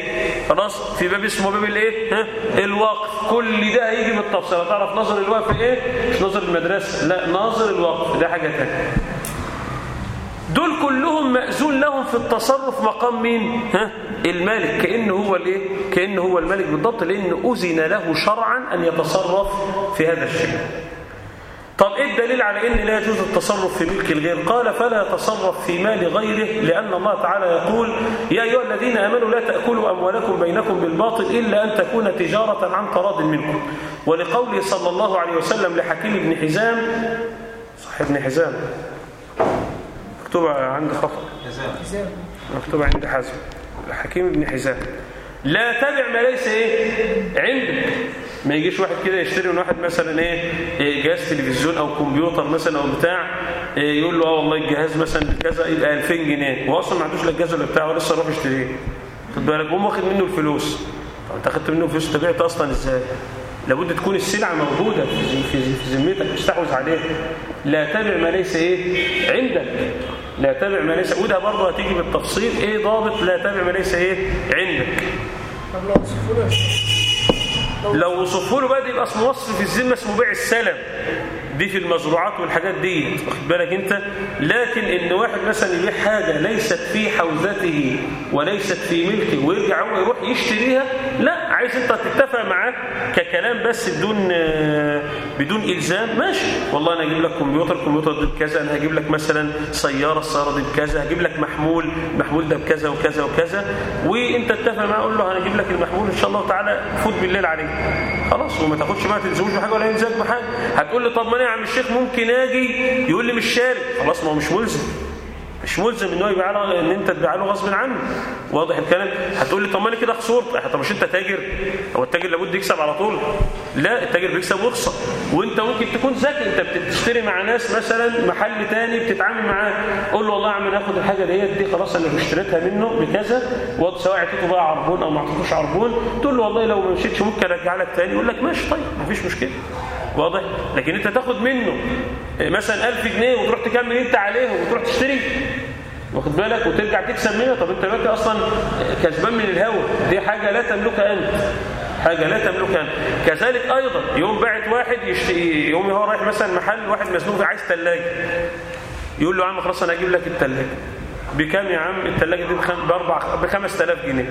خلاص؟ في باب اسمه باب الإيه؟ ها؟ الوقف. كل ده هيجي بالتفصيل. تعرف ناظر الوقف إيه؟ مش ناظر المدرسة لا ناظر الوقف. ده حاجة ثانية دول كلهم مأذون لهم في التصرف مقام مين؟ ها؟ الملك. كأنه هو الإيه؟ كأنه هو الملك بالضبط لأن أذن له شرعا أن يتصرف في هذا الشيء. طب إيه الدليل على إن لا يجوز التصرف في ملك الغير؟ قال فلا يتصرف في مال غيره لأن الله تعالى يقول يا أيها الذين آمنوا لا تأكلوا أموالكم بينكم بالباطل إلا أن تكون تجارة عن تراض منكم. ولقوله صلى الله عليه وسلم لحكيم بن حزام صح ابن حزام مكتوب عندي خطأ. مكتوب عندي حزم حكيم بن حزام لا تبع ما ليس إيه؟ عندك. ما يجيش واحد كده يشتري من واحد مثلا إيه إيه جهاز تلفزيون أو كمبيوتر مثلا أو بتاع إيه يقول له آه والله الجهاز مثلا بكذا يبقى 2000 جنيه. وهو أصلا ما عندوش لا الجهاز ولا بتاع ولسه يروح يشتريه. خد بالك؟ قوم واخد منه الفلوس. طب أنت أخدت منه الفلوس؟ أنت بعت أصلا إزاي؟ لابد تكون السلعة موجودة في في في ذمتك تستحوذ عليها. لا تبع ما ليس إيه؟ عندك. لا تبع ما ليس وده برضه هتيجي بالتفصيل. إيه ضابط لا تبع ما ليس إيه؟ عندك. طب لو وصفوا له يا شيخ لو وصفوا له بقى يبقى اسمه وصف في الذمة اسمه بيع السلم. دي في المزروعات والحاجات دي. واخد بالك انت؟ لكن ان واحد مثلا يبيع حاجة ليست في حوزته وليست في ملكه ويرجع هو يروح يشتريها لا عايز انت تتفق معاه ككلام بس بدون آه، بدون إلزام ماشي. والله أنا أجيب لك كمبيوتر الكمبيوتر ده بكذا أنا هجيب لك مثلا سيارة السيارة دي بكذا هجيب لك محمول محمول ده بكذا وكذا وكذا وانت اتفق معاه قول له أنا هجيب لك المحمول إن شاء الله تعالى فوت بالليل عليه. خلاص وما تاخدش بقى تلزموش بحاجة ولا يلزمك بحاجة. هتقول لي طب ما أنا يا عم الشيخ ممكن آجي يقول لي مش شارك خلاص ما هو مش ملزم. مش ملزم إن هو يبيع إن أنت تبيع له غصب عنه. واضح الكلام. هتقول لي طب ما أنا كده خسرت. طب مش أنت تاجر؟ هو التاجر لابد يكسب على طول. لا التاجر بيكسب ويخسر. وأنت ممكن تكون ذكي. أنت بتشتري مع ناس مثلا محل تاني بتتعامل معاه. قول له والله يا عم ناخد الحاجة ديت دي خلاص أنا اشتريتها منه بكذا. سواء اعطيته بقى عربون أو ما اعطيتوش عربون. تقول له والله لو ما مشيتش ممكن ارجع لك تاني. يقول لك ماشي طيب مفيش مشكلة. واضح؟ لكن انت تاخد منه مثلا 1000 جنيه وتروح تكمل انت عليهم وتروح تشتري. واخد بالك؟ وترجع تكسب منها. طب انت دلوقتي أصلا كسبان من الهوا. دي حاجة لا تملكها أنت. حاجة لا تملكها أنت. كذلك أيضا يوم باعت واحد يشتري يوم هو رايح مثلا محل واحد مزنوق عايز ثلاجه يقول له يا عم خلاص أنا هجيب لك الثلاجه بكام يا عم؟ الثلاجه دي بخم... بأربع ب 5000 جنيه.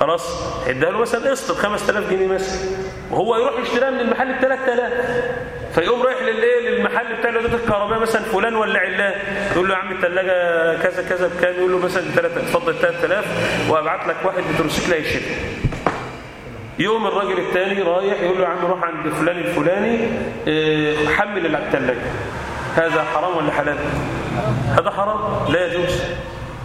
خلاص اديها له مثلا قسط ب 5000 جنيه مثلا. وهو يروح يشتريها من المحل ب 3000 فيقوم رايح للإيه؟ للمحل بتاع الادوات الكهربائية مثلا فلان ولا علان يقول له يا عم الثلاجه كذا كذا بكام؟ يقول له مثلا 3 اتفضل 3000 وأبعت لك واحد بتروسيكل هيشيل يوم الراجل الثاني رايح يقول له يا عم روح عند فلان الفلاني آه، حمل الثلاجه هذا حرام ولا حلال؟ هذا حرام؟ لا يجوز.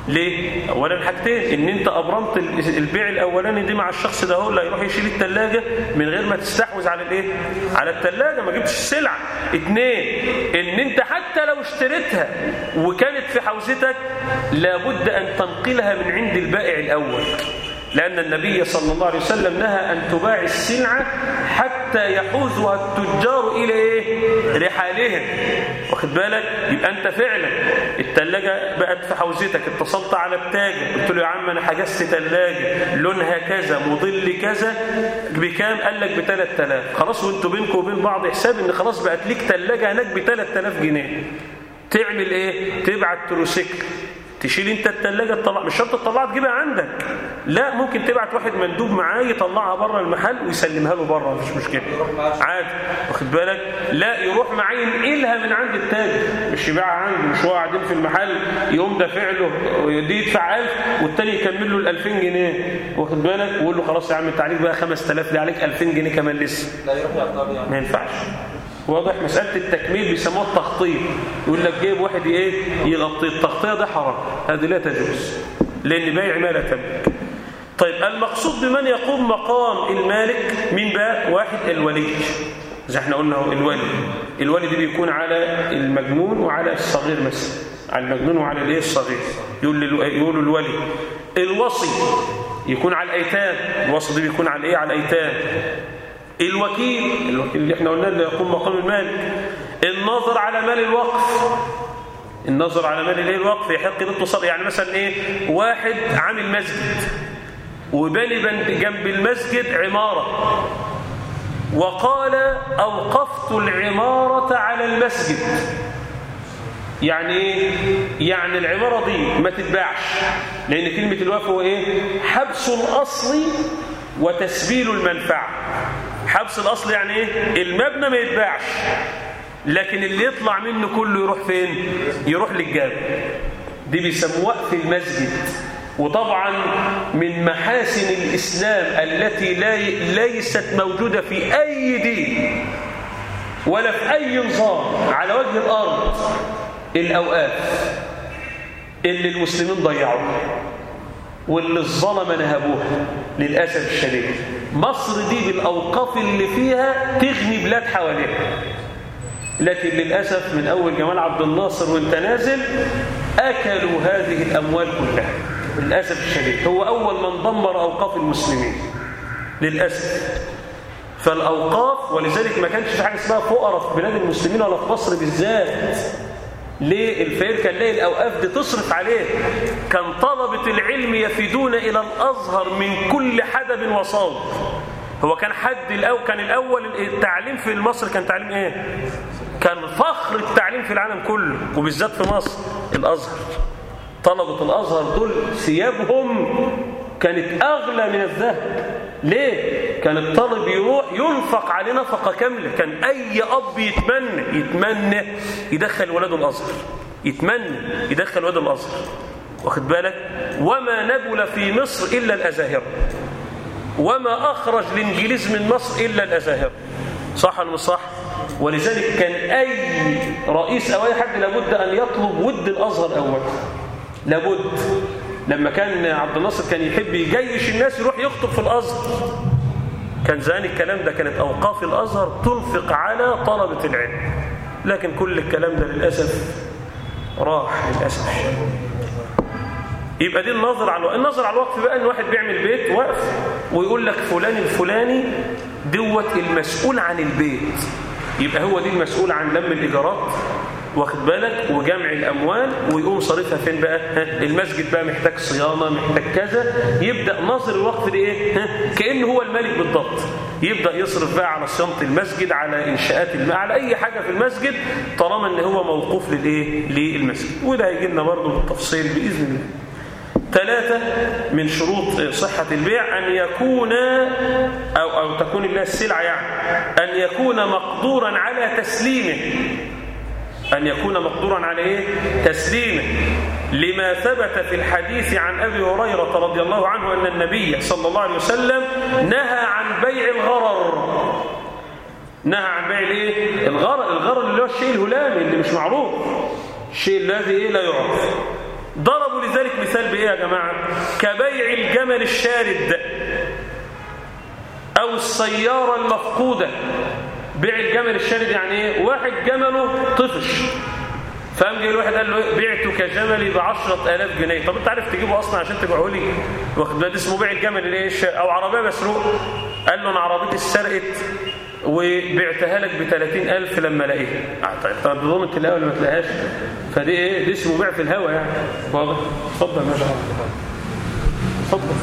ليه؟ اولا حاجتين إن أنت أبرمت ال- البيع الأولاني دي مع الشخص ده هو اللي هيروح يشيل الثلاجه من غير ما تستحوذ على الإيه؟ على الثلاجه ما جبتش السلعه اثنين إن أنت حتى لو اشتريتها وكانت في حوزتك لابد أن تنقلها من عند البائع الأول. لأن النبي صلى الله عليه وسلم نهى أن تباع السلعة حتى يحوزها التجار إلى إيه؟ رحالهم. واخد بالك؟ يبقى أنت فعلا التلاجة بقت في حوزتك اتصلت على التاجر قلت له يا عم أنا حجزت تلاجة لونها كذا موديل كذا بكام؟ قال لك ب 3000 خلاص وأنتوا بينكم وبين بعض حساب إن خلاص بقت ليك تلاجة هناك ب 3000 جنيه. تعمل إيه؟ تبعت تروسيكل. تشيل انت التلاجة تطلع مش شرط تطلعها تجيبها عندك. لا ممكن تبعت واحد مندوب معاه يطلعها بره المحل ويسلمها له بره مفيش مشكلة. عادي. واخد بالك؟ لا يروح معاه ينقلها من عند التاجر مش يبيعها عنده مش هو قاعدين في المحل يقوم دافع له دي يدفع 1000 والتاني يكمل له ال 2000 جنيه. واخد بالك؟ ويقول له خلاص يا عم انت عليك بقى 5000 دي عليك 2000 جنيه كمان لسه؟ لا يروح يعطل يعني. ما ينفعش. واضح مسألة التكميل بيسموها التخطيط. يقول لك جايب واحد إيه؟ يغطي. التغطية ده حرام. هذه لا تجوز. لأن بيع ما لا تملك طيب المقصود بمن يقوم مقام المالك من بقى واحد الولي. زي إحنا قلنا هو الولي. الولي دي بيكون على المجنون وعلى الصغير مثلا على المجنون وعلى الإيه؟ الصغير. يقول يقول الولي. الوصي يكون على الأيتام. الوصي ده بيكون على إيه؟ على الأيتام. الوكيل الوكيل اللي إحنا قلنا اللي يقوم مقام المالك النظر على مال الوقف. النظر على مال الايه؟ الوقف. يحق له التصرف يعني مثلا إيه؟ واحد عامل مسجد وبني بن- جنب المسجد عمارة. وقال أوقفت العمارة على المسجد. يعني إيه؟ يعني العمارة دي ما تتباعش. لأن كلمة الوقف هو إيه؟ حبس الأصل وتسبيل المنفعة. حبس الأصل يعني إيه المبنى ما يتباعش لكن اللي يطلع منه كله يروح فين؟ يروح للجامع دي بيسموه وقف المسجد. وطبعا من محاسن الإسلام التي لا ليست موجودة في أي دين ولا في أي نظام على وجه الأرض الأوقات اللي المسلمين ضيعوها واللي الظلمة نهبوها للأسف الشديد. مصر دي بالأوقاف اللي فيها تغني بلاد حواليها. لكن للأسف من أول جمال عبد الناصر وانت نازل أكلوا هذه الأموال كلها. للأسف الشديد. هو أول من دمر أوقاف المسلمين. للأسف. فالأوقاف ولذلك ما كانش في حاجة اسمها فقراء في بلاد المسلمين ولا في مصر بالذات. ليه الفقير كان لاقي الأوقاف دي تصرف عليه؟ كان طلبة العلم يفيدون إلى الأزهر من كل حدب وصوب هو كان حد الأول كان الأول التعليم في مصر كان تعليم إيه؟ كان فخر التعليم في العالم كله وبالذات في مصر الأزهر. طلبة الأزهر دول ثيابهم كانت أغلى من الذهب. ليه؟ كان الطالب يروح ينفق عليه نفقة كاملة. كان أي أب يتمنى يتمنى يدخل ولاده الأزهر. يتمنى يدخل ولاده الأزهر. واخد بالك؟ وما نبل في مصر إلا الأزاهرة وما أخرج الإنجليز من مصر إلا الأزاهرة صح ولا مش صح؟ ولذلك كان أي رئيس أو أي حد لابد أن يطلب ود الأزهر أولا. لابد. لما كان عبد الناصر كان يحب يجيش الناس يروح يخطب في الأزهر. كان زمان الكلام ده كانت أوقاف الأزهر تنفق على طلبة العلم. لكن كل الكلام ده للأسف راح للأسف. يبقى دي النظر على الوقف النظر على الوقف بقى إن واحد بيعمل بيت وقف ويقول لك فلان الفلاني دوت المسؤول عن البيت. يبقى هو دي المسؤول عن لم الإيجارات. واخد بالك؟ وجمع الأموال ويقوم صارفها فين بقى؟ ها؟ المسجد بقى محتاج صيانة محتاج كذا. يبدأ ناظر الوقف إيه ها؟ كأنه هو الملك بالضبط. يبدأ يصرف بقى على صيانة المسجد على إنشاءات الماء على أي حاجة في المسجد طالما إن هو موقوف للإيه؟ للمسجد. وده هيجي لنا برضه بالتفصيل بإذن الله. ثلاثة من شروط صحة البيع أن يكون أو, أو تكون الله السلعة يعني أن يكون مقدورا على تسليمه. أن يكون مقدورا على إيه؟ تسليمه لما ثبت في الحديث عن أبي هريرة رضي الله عنه أن النبي صلى الله عليه وسلم نهى عن بيع الغرر. نهى عن بيع الإيه؟ الغرر. الغرر اللي هو الشيء الهلامي اللي مش معروف. الشيء الذي إيه؟ لا يعرف. ضربوا لذلك مثال بإيه يا جماعة؟ كبيع الجمل الشارد أو السيارة المفقودة. بيع الجمل الشارد يعني إيه؟ واحد جمله طفش. فقام جه الواحد قال له؟ بعته كجملي ب 10000 جنيه. طب أنت عارف تجيبه أصلا عشان تبيعه لي؟ واخد بالك؟ اسمه بيع الجمل اللي إيش أو عربية مسروق قال له أنا عربيتي اتسرقت وبعتها لك ب 30000 لما الاقيها آه، طيب طب ضمنت تلاقيها ولا ما تلاقيهاش؟ فدي إيه؟ دي اسمه بيع في الهوا يعني. واضح؟ اتفضل يا باشا اتفضل.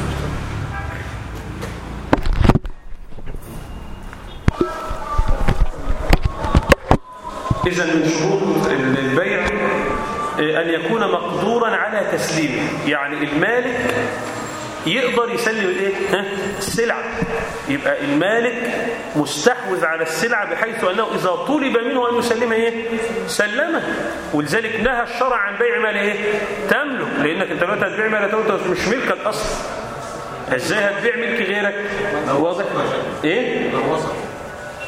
إذا من شروط البيع أن يكون مقدورا على تسليمه يعني المالك يقدر يسلم الإيه؟ ها؟ السلعة. يبقى المالك مستحوذ على السلعة بحيث أنه إذا طلب منه أن يسلمها إيه؟ سلمها ولذلك نهى الشرع عن بيع ما لا إيه؟ تملك. لأنك أنت متى هتبيع ما لا تملك مش ملكك أصلا. إزاي هتبيع ملك غيرك؟ واضح إيه؟ لو وصل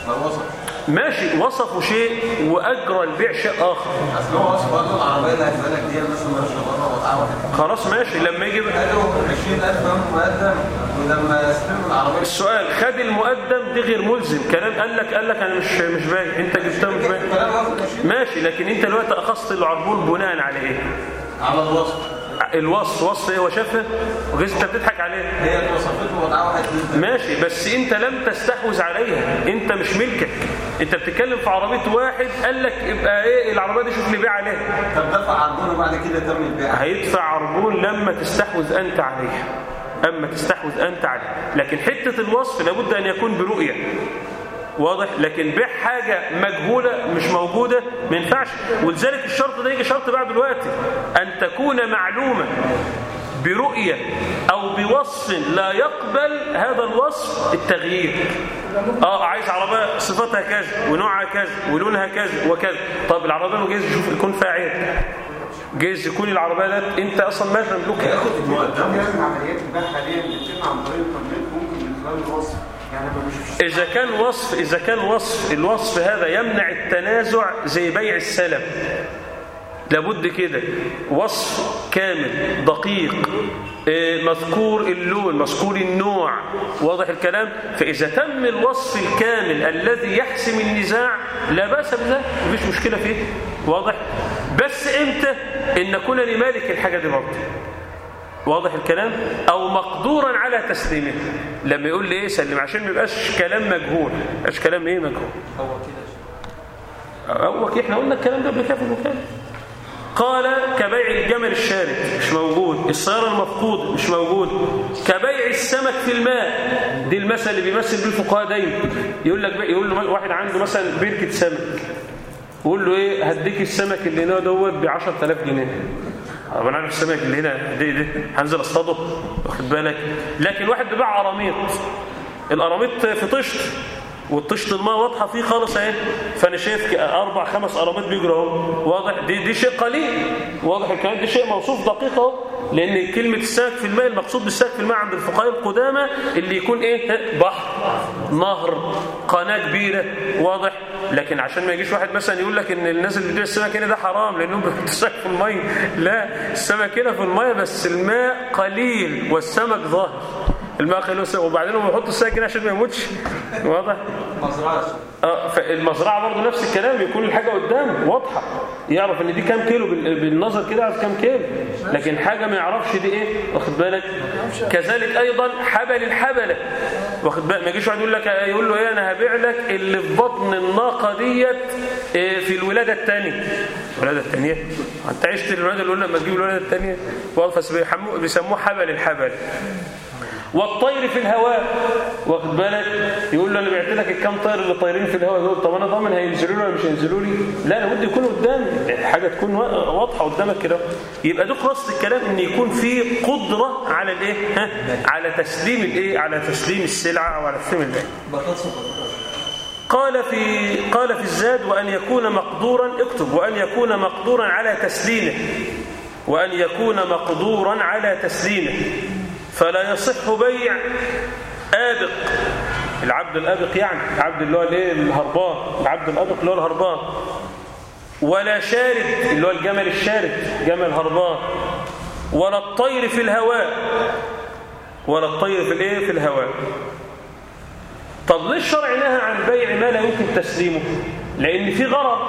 لو وصل ماشي وصفوا شيء وأجرى البيع شيء آخر. أصل هو وصف برضه العربيه اللي هتبقى مش بره خلاص ماشي لما يجي قالوا 20000 مقدم ولما العربية. السؤال خد المقدم دي غير ملزم. كلام قال لك قال لك أنا مش مش باين أنت جبتها مش باين. كلام واخد 20 ماشي لكن أنت دلوقتي أخذت العربون بناء على إيه؟ على الوصف. الوصف وصف إيه؟ هو شافه أنت بتضحك عليه. هي اللي وصفته وضعها واحد اثنين ماشي بس أنت لم تستحوذ عليها. أنت مش ملكك. أنت بتتكلم في عربية واحد قال لك يبقى إيه؟ العربية دي شوف لي بيع عليها. طب دفع عربون وبعد كده تم البيع. هيدفع عربون لما تستحوذ أنت عليه أما تستحوذ أنت عليه لكن حتة الوصف لابد أن يكون برؤية. واضح لكن بيع حاجة مجهولة مش موجودة ما ينفعش. ولذلك الشرط ده يجي شرط بعد دلوقتي أن تكون معلومة برؤية أو بوصف لا يقبل هذا الوصف التغيير. آه عايز عربية صفتها كذا ونوعها كذا ولونها كذا وكذا. طب العربية جايز يشوف يكون فيها عيب؟ جايز يكون العربية ده أنت أصلا ما تملكها ياخد المقدم بيعمل عمليات البيع حاليا بتتم عن طريق ممكن من خلال الوصف. إذا كان وصف إذا كان وصف الوصف هذا يمنع التنازع زي بيع السلم لابد كده. وصف كامل دقيق آه، مذكور اللون مذكور النوع. واضح الكلام؟ فإذا تم الوصف الكامل الذي يحسم النزاع لا بأس بذلك. مفيش مشكلة فيه. واضح؟ بس إمتى؟ إن نكون لمالك الحاجة دي برضه. واضح الكلام؟ أو مقدورا على تسليمه. لما يقول لي إيه سلم عشان ما يبقاش كلام مجهول. ما يبقاش كلام إيه مجهول؟ هو كده هو كده إحنا قلنا الكلام ده قبل كده في المكان قال كبيع الجمل الشارد مش موجود. السيارة المفقود مش موجود. كبيع السمك في الماء دي المثل اللي بيمثل بيه الفقهاء دايما. يقول لك يقول له واحد عنده مثلا بركة سمك. ويقول له إيه هديك السمك اللي هنا دوت ب 10000 جنيه. أنا عارف السمك اللي هنا دي دي هنزل اصطاده واخد بالك؟ لكن واحد بيبيع قراميط القراميط في طشت. والطشت الماء واضحة فيه خالص اهي. فأنا شايف أربع خمس قراميط بيجروا أهو. واضح دي دي شيء قليل. واضح الكلام ده شيء موصوف دقيق أهو. لأن كلمة السمك في الماء المقصود بالسمك في الماء عند الفقهاء القدامى اللي يكون إيه؟ بحر نهر قناة كبيرة. واضح. لكن عشان ما يجيش واحد مثلا يقول لك إن الناس اللي بتبيع السمك هنا ده حرام لانهم بيحطوا السمك في المية. لا السمك هنا في المية بس الماء قليل والسمك ظاهر. الماء قليل وبعدين هم بيحطوا السمك هنا عشان ما يموتش. واضح؟ مزرعة. آه فالمزرعه برضه نفس الكلام يكون الحاجة قدامه واضحة. يعرف إن دي كام كيلو بال- بالنظر كده يعرف كام كيلو. لكن حاجة ما يعرفش دي إيه واخد بالك؟ كذلك أيضا حبل الحبلة. واخد بالك ما يجيش واحد يقول لك يقول له إيه أنا هبيع لك اللي في بطن الناقة ديت إيه، في الولادة الثانية الولادة الثانية أنت عشت الولادة الاولى لما تجيب الولادة الثانية بيسموه حبل الحبل. والطير في الهواء. واخد بالك؟ يقول له أنا بعت لك الكام طير اللي طايرين في الهواء دول. طب أنا ضامن هينزلوا لي ولا مش هينزلوا لي؟ لا لابد يكون قدامي. حاجة تكون وا- واضحة قدامك كده. يبقى ده خلاصة الكلام إن يكون في قدرة على الإيه؟ ها؟ على تسليم الإيه؟ على تسليم السلعة أو على تسليم وبطاطس قال في قال في الزاد وأن يكون مقدورا اكتب وأن يكون مقدورا على تسليمه. وأن يكون مقدورا على تسليمه. فلا يصح بيع آبق. العبد الآبق يعني العبد اللي هو الإيه؟ الهربان. العبد الآبق اللي هو الهربان. ولا شارد اللي هو الجمل الشارد جمل هربان. ولا الطير في الهواء. ولا الطير في الإيه؟ في الهواء. طب ليه الشرع نهى عن بيع ما لا يمكن تسليمه؟ لأن في غرض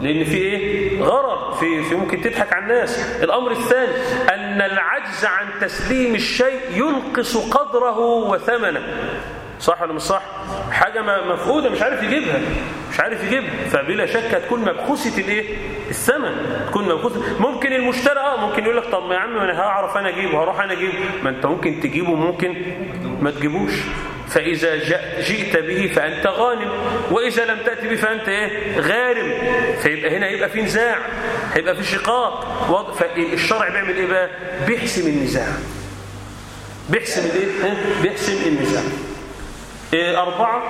لأن في إيه؟ غرض في في ممكن تضحك على الناس. الأمر الثاني أن العجز عن تسليم الشيء ينقص قدره وثمنه. صح ولا مش صح؟ حاجة م- مفقودة مش عارف يجيبها. مش عارف يجيبها. فبلا شك هتكون مبخوسه الإيه؟ الثمن. تكون مبخوسه ممكن المشتري آه ممكن يقول لك طب ما يا عم أنا هعرف أنا أجيبه هروح أنا أجيبه. ما أنت ممكن تجيبه ممكن ما تجيبوش. فإذا جئت به فأنت غانم. وإذا لم تأتي به فأنت إيه؟ غارم. فيبقى هنا يبقى في نزاع. هيبقى في شقاق فالشرع بيعمل إيه بقى؟ بيحسم النزاع بيحسم الإيه؟ ها؟ بيحسم النزاع إيه أربعة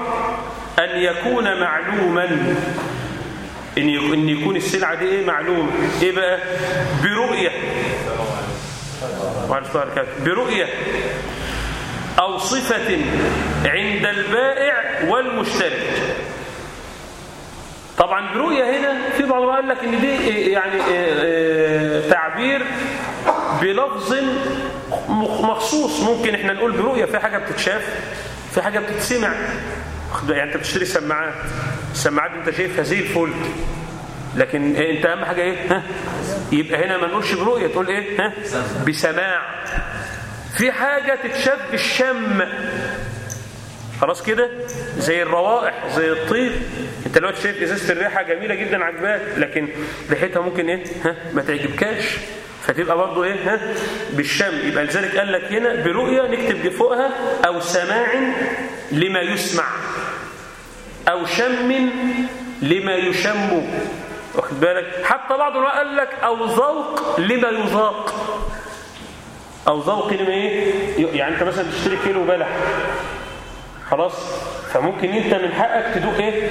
أن يكون معلوما إن إن يكون السلعة دي إيه معلومة إيه بقى؟ برؤية. برؤية أو صفة عند البائع والمشتري طبعا برؤية هنا في بعض قال لك إن دي يعني آه، تعبير بلفظ مخ- مخصوص. ممكن إحنا نقول برؤية في حاجة بتتشاف في حاجة بتتسمع؟ يعني أنت بتشتري سماعات السماعات أنت شايفها زي الفل. لكن إيه أنت أهم حاجة إيه؟ ها؟ يبقى هنا ما نقولش برؤية تقول إيه؟ ها؟ بسماع. في حاجة تتشاف بالشم. خلاص كده؟ زي الروائح زي الطيب انت دلوقتي شايف ازازة الريحة جميلة جدا عجباك لكن ريحتها ممكن إيه؟ ها ما تعجبكاش. فتبقى برضه إيه؟ ها بالشم. يبقى لذلك قال لك هنا برؤية نكتب فوقها أو سماع لما يسمع. أو شم لما يشم. واخد بالك؟ حتى بعض العلماء قال لك أو ذوق لما يذاق. أو ذوق لما إيه؟ يعني انت مثلا تشتري كيلو بلح. خلاص فممكن انت من حقك تدوق إيه؟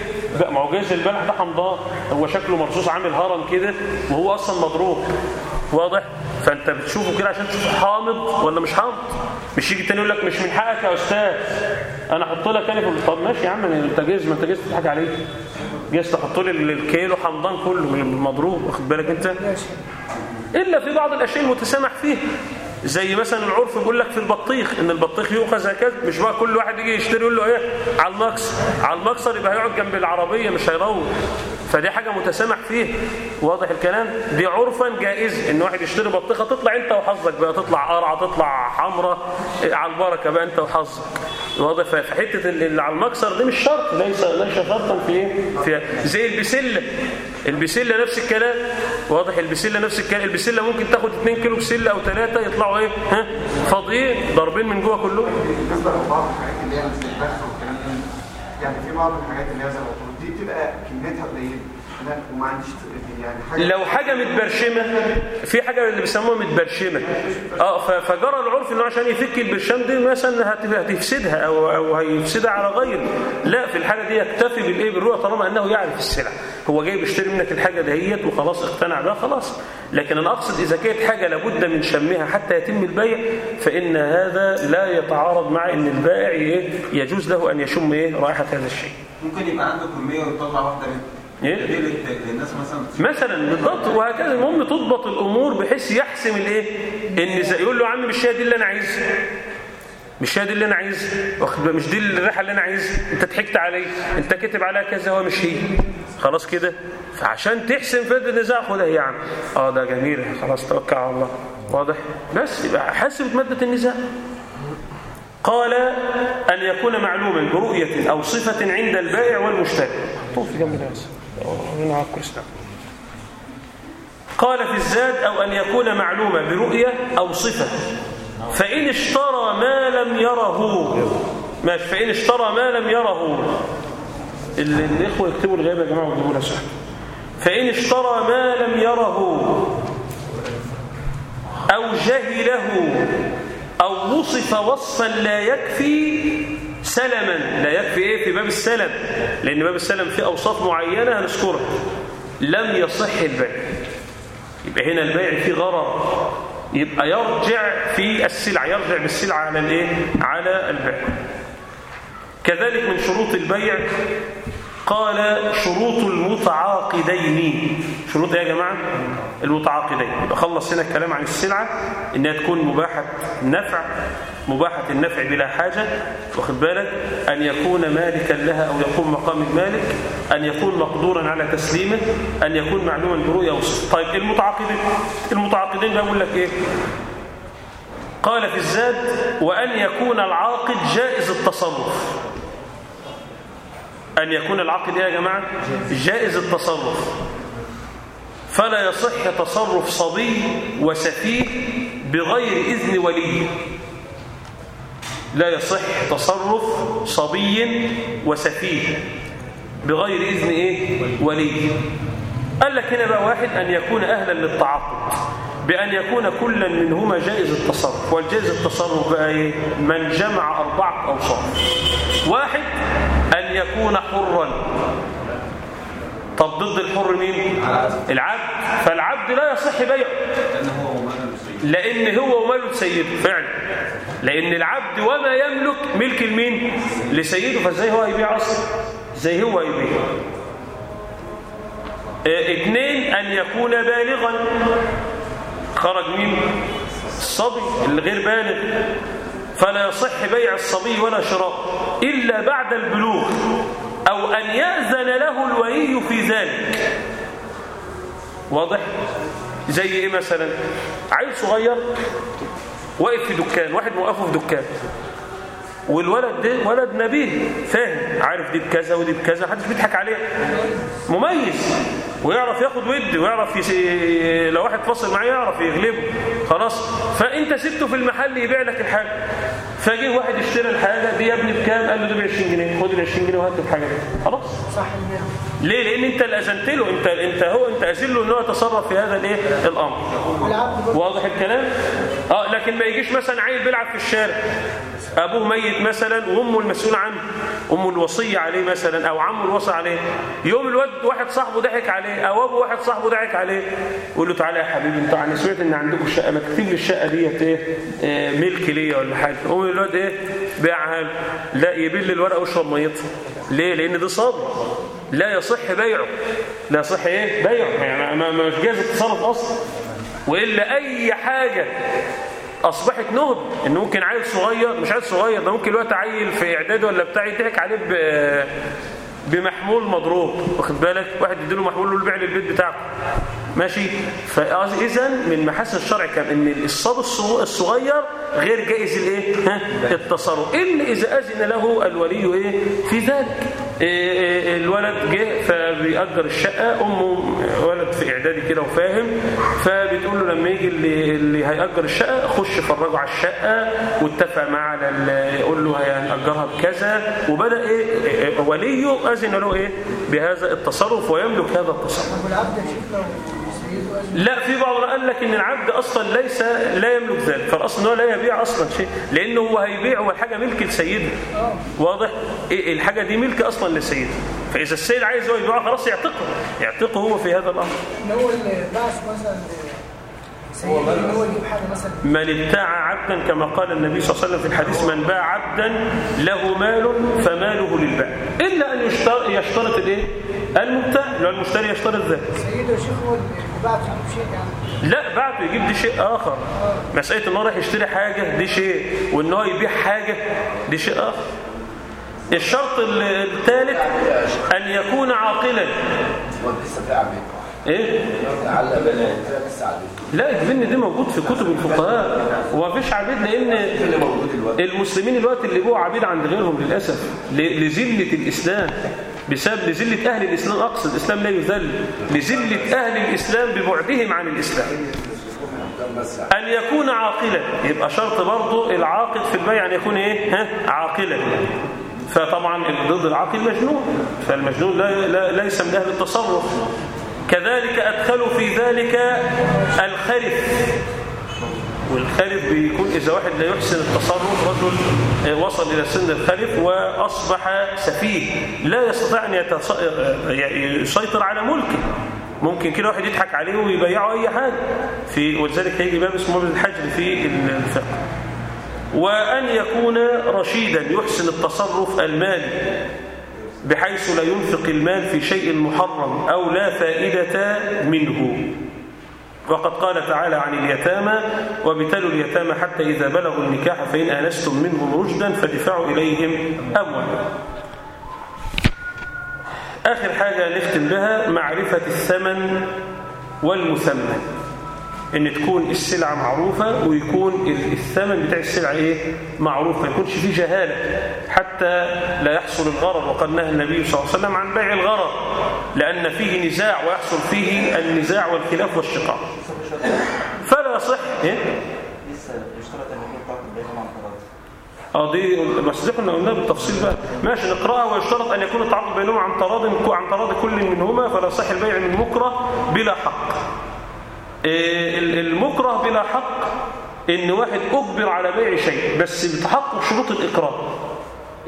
جايز البلح ده حمضان هو شكله مرصوص عامل هرم كده وهو أصلا مضروب. واضح؟ فانت بتشوفه كده عشان تشوف حامض ولا مش حامض؟ مش يجي تاني يقول لك مش من حقك يا أستاذ. أنا أحط لك أنا في طب ماشي يا عم أنت جايز ما أنت جايز تضحك عليك. جايز تحط لي الكيلو حمضان كله مضروب واخد بالك أنت؟ إلا في بعض الأشياء المتسامح فيها. زي مثلا العرف بيقول لك في البطيخ إن البطيخ يؤخذ هكذا مش بقى كل واحد يجي يشتري يقول له إيه؟ على المكسر على المكسر يبقى هيقعد جنب العربية مش هيروح. فدي حاجة متسامح فيها واضح الكلام؟ دي عرفا جائز إن واحد يشتري بطيخة تطلع أنت وحظك بقى تطلع قرعة تطلع حمراء على البركة بقى أنت وحظك. واضح؟ فحته اللي على المكسر دي مش شرط ليس ليس شرطا في إيه؟ في زي البسلة. البسلة نفس الكلام. واضح؟ البسلة نفس الكلام. البسلة ممكن تاخد 2 كيلو بسلة أو 3 يطلعوا إيه؟ ها؟ فاضيين ضاربين من جوه كلهم. بالنسبة لبعض الحاجات اللي هي يعني في بعض الحاجات اللي هي زي بتبقى كميتها قليلة. وما عنديش يعني حاجة. لو حاجة متبرشمة في حاجة اللي بيسموها متبرشمة. آه فجرى العرف إنه عشان يفك البرشام دي مثلا هت- هتفسدها أو أو هيفسدها على غيره. لا في الحالة دي يكتفي بالإيه؟ بالرؤية طالما إنه يعرف السلع. هو جاي بيشتري منك الحاجة دهيت وخلاص اقتنع بها خلاص. لكن أنا اقصد إذا كانت حاجة لابد من شمها حتى يتم البيع فإن هذا لا يتعارض مع إن البائع إيه؟ يجوز له أن يشم إيه؟ رائحة هذا الشيء. ممكن يبقى عنده كمية ويطلع واحدة منها للناس مثلا مثلا بالضبط وهكذا. المهم تضبط الأمور بحيث يحسم الإيه؟ النزاع يقول له يا عم مش هي دي اللي أنا عايزها. مش هي دي اللي أنا عايزها. واخد؟ مش دي الريحة اللي أنا عايزها. أنت ضحكت علي أنت كاتب عليها كذا هو مش هي. خلاص كده؟ فعشان تحسم في النزاع خدها هي يا عم. آه ده جميل. خلاص توكل على الله. واضح؟ بس يبقى حسبت مادة النزاع. قال أن يكون معلوما برؤية أو صفة عند البائع والمشتري. طوف جنب الناس. قال في الزاد أو أن يكون معلوما برؤية أو صفة. فإن اشترى ما لم يره. ماشي. فإن اشترى ما لم يره. ال- الإخوة يكتبوا الغيبة يا جماعة ويجيبوا لها سهل فإن اشترى ما لم يره. أو جهله. أو وصف وصفا لا يكفي. سلما. لا يكفي إيه في باب السلم؟ لأن باب السلم فيه أوصاف معينة هنذكرها. لم يصح البيع. يبقى هنا البيع فيه غرر. يبقى يرجع في السلع يرجع بالسلعة على الإيه؟ على البيع. كذلك من شروط البيع. قال شروط المتعاقدين. شروط إيه يا جماعة؟ المتعاقدين. يبقى خلص هنا الكلام عن السلعة إنها تكون مباحة النفع مباحة النفع بلا حاجة واخد بالك؟ أن يكون مالكا لها أو يقوم مقام المالك أن يكون مقدورا على تسليمه أن يكون معلوما برؤية وصف طيب المتعاقدين المتعاقدين بقول لك إيه؟ قال في الزاد وأن يكون العاقد جائز التصرف. أن يكون العقد إيه يا جماعة؟ جائز التصرف. فلا يصح تصرف صبي وسفيه بغير إذن ولي. لا يصح تصرف صبي وسفيه بغير إذن إيه؟ ولي. قال لك هنا بقى واحد أن يكون أهلا للتعاقد بأن يكون كلا منهما جائز التصرف. والجائز التصرف بقى إيه؟ من جمع أربعة أوصاف. واحد أن يكون حرا. طب ضد الحر مين؟ العبد. فالعبد لا يصح بيعه لأن هو ومال المسلمين لأن هو وماله سيده فعلا. لأن العبد وما يملك ملك المين لسيده فازاي هو هيبيع أصلا؟ إزاي هو هيبيع؟ اثنين أن يكون بالغا. خرج مين؟ الصبي اللي غير بالغ. فلا يصح بيع الصبي ولا شراء إلا بعد البلوغ أو أن يأذن له الولي في ذلك. واضح؟ زي إيه مثلا؟ عيل صغير واقف في دكان واحد موقفه في دكان. والولد ده ولد نبيه فاهم عارف دي بكذا ودي بكذا محدش بيضحك عليه. مميز ويعرف ياخد ود ويعرف يس... لو واحد فاصل معاه يعرف يغلبه. خلاص؟ فأنت سبته في المحل يبيع لك الحاجة. فجه واحد اشترى الحاجة دي يا ابني بكام؟ قال له دي ب 20 جنيه. خد ال 20 جنيه وهات الحاجة دي. خلاص؟ صح. ليه؟ لأن أنت اللي اذنت له أنت انت هو أنت اذن له إن هو يتصرف في هذا الإيه؟ الأمر. واضح الكلام؟ آه لكن ما يجيش مثلا عيل بيلعب في الشارع. أبوه ميت مثلا وأمه المسؤول عنه. أمه الوصية عليه مثلا أو عمه الوصي عليه. يوم الواد واحد صاحبه ضحك عليه أو أبو واحد صاحبه ضحك عليه. يقول له تعالى يا حبيبي انت أنا سمعت إن عندكم الشقه ما تكتب لي الشقة ديت إيه؟ آه، ملك ليا ولا حاجة. يقوم الواد إيه؟ بيعها. لا يبل الورقة ويشرب ميتها. ليه؟ لأن ده صابر لا يصح بيعه. لا يصح إيه؟ بيعه. يعني ما مش جايز التصرف أصلا. وإلا أي حاجة أصبحت نهب إن ممكن عيل صغير مش عيل صغير ده ممكن الوقت عيل في اعداد ولا بتاع يضحك عليه بمحمول مضروب. واخد بالك؟ واحد يديله محمول له البيع للبيت بتاعه ماشي؟ فاذا من محاسن الشرع كان إن الصاد الصغ- الصغير غير جائز الإيه؟ التصرف. الا إذا أذن له الولي إيه؟ في ذلك. الولد جه فبيأجر الشقة أمه ولد في إعدادي كده وفاهم فبتقول له لما يجي اللي, اللي هيأجر الشقة خش فرجه على الشقة واتفق معاه على يقول له هنأجرها بكذا وبدأ إيه إيه، وليه اذن له إيه بهذا التصرف ويملك هذا التصرف. لا في بعض قال لك إن العبد أصلا ليس لا يملك ذلك فالأصل إن هو لا يبيع أصلا شيء لأنه هو هيبيع والحاجة ملك لسيده. واضح؟ إيه الحاجة دي ملك أصلا لسيده. فإذا السيد عايز هو يبيعها خلاص يعتقه يعتقه هو في هذا الأمر. هو اللي بعث مثلا سيده إن هو يجيب حاجة مثلا. من ابتاع عبدا كما قال النبي صلى الله عليه وسلم في الحديث من باع عبدا له مال فماله للبائع إلا أن يشترط يشترط الإيه؟ المبتاع لو المشتري يشترط ذلك سيده شيء يعني. لا بعته يجيب دي شيء آخر. مسألة إن هو رايح يشتري حاجة دي شيء. وإن هو يبيع حاجة دي شيء آخر. الشرط الثالث أن يكون عاقلا. عبيد لا الجن دي موجود في كتب الفقهاء. ومفيش عبيد دلوقتي المسلمين الوقت اللي بقوا عبيد عند غيرهم للأسف ل- لذلة الإسلام. بسبب لذلة أهل الإسلام أقصد الإسلام لا يذل لذلة أهل الإسلام ببعدهم عن الإسلام أن يكون عاقلا يبقى شرط برضه العاقد في البيع أن يكون إيه؟ ها؟ عاقلا فطبعا ضد العاقل مجنون فالمجنون لا, لا ليس من أهل التصرف كذلك أدخلوا في ذلك الخرف والخرف بيكون إذا واحد لا يحسن التصرف رجل وصل إلى سن الخرف وأصبح سفيه لا يستطيع أن يتص- يسيطر على ملكه. ممكن كده واحد يضحك عليه ويبيعه أي حاجة. في ولذلك هيجي باب اسمه باب الحجر في الفقه. وأن يكون رشيدا يحسن التصرف المالي بحيث لا ينفق المال في شيء محرم أو لا فائدة منه. وقد قال تعالى عن اليتامى وابتلوا اليتامى حتى إذا بلغوا النكاح فإن آنستم منهم رشدا فدفعوا إليهم أموالهم. آخر حاجة نختم بها معرفة الثمن والمثمن. إن تكون السلعة معروفة ويكون الثمن بتاع السلعة إيه؟ معروف ما يكونش فيه جهالة. حتى لا يحصل الغرر وقد نهى النبي صلى الله عليه وسلم عن بيع الغرر لأن فيه نزاع ويحصل فيه النزاع والخلاف والشقاق فلا يصح إيه؟ آه دي بس دي قلناها بالتفصيل بقى. ماشي نقرأها ويشترط أن يكون التعاقد بينهم عن تراض عن تراضي كل منهما فلا يصح البيع من مكره بلا حق. المكره بلا حق إن واحد أجبر على بيع شيء بس بتحقق شروط الاكراه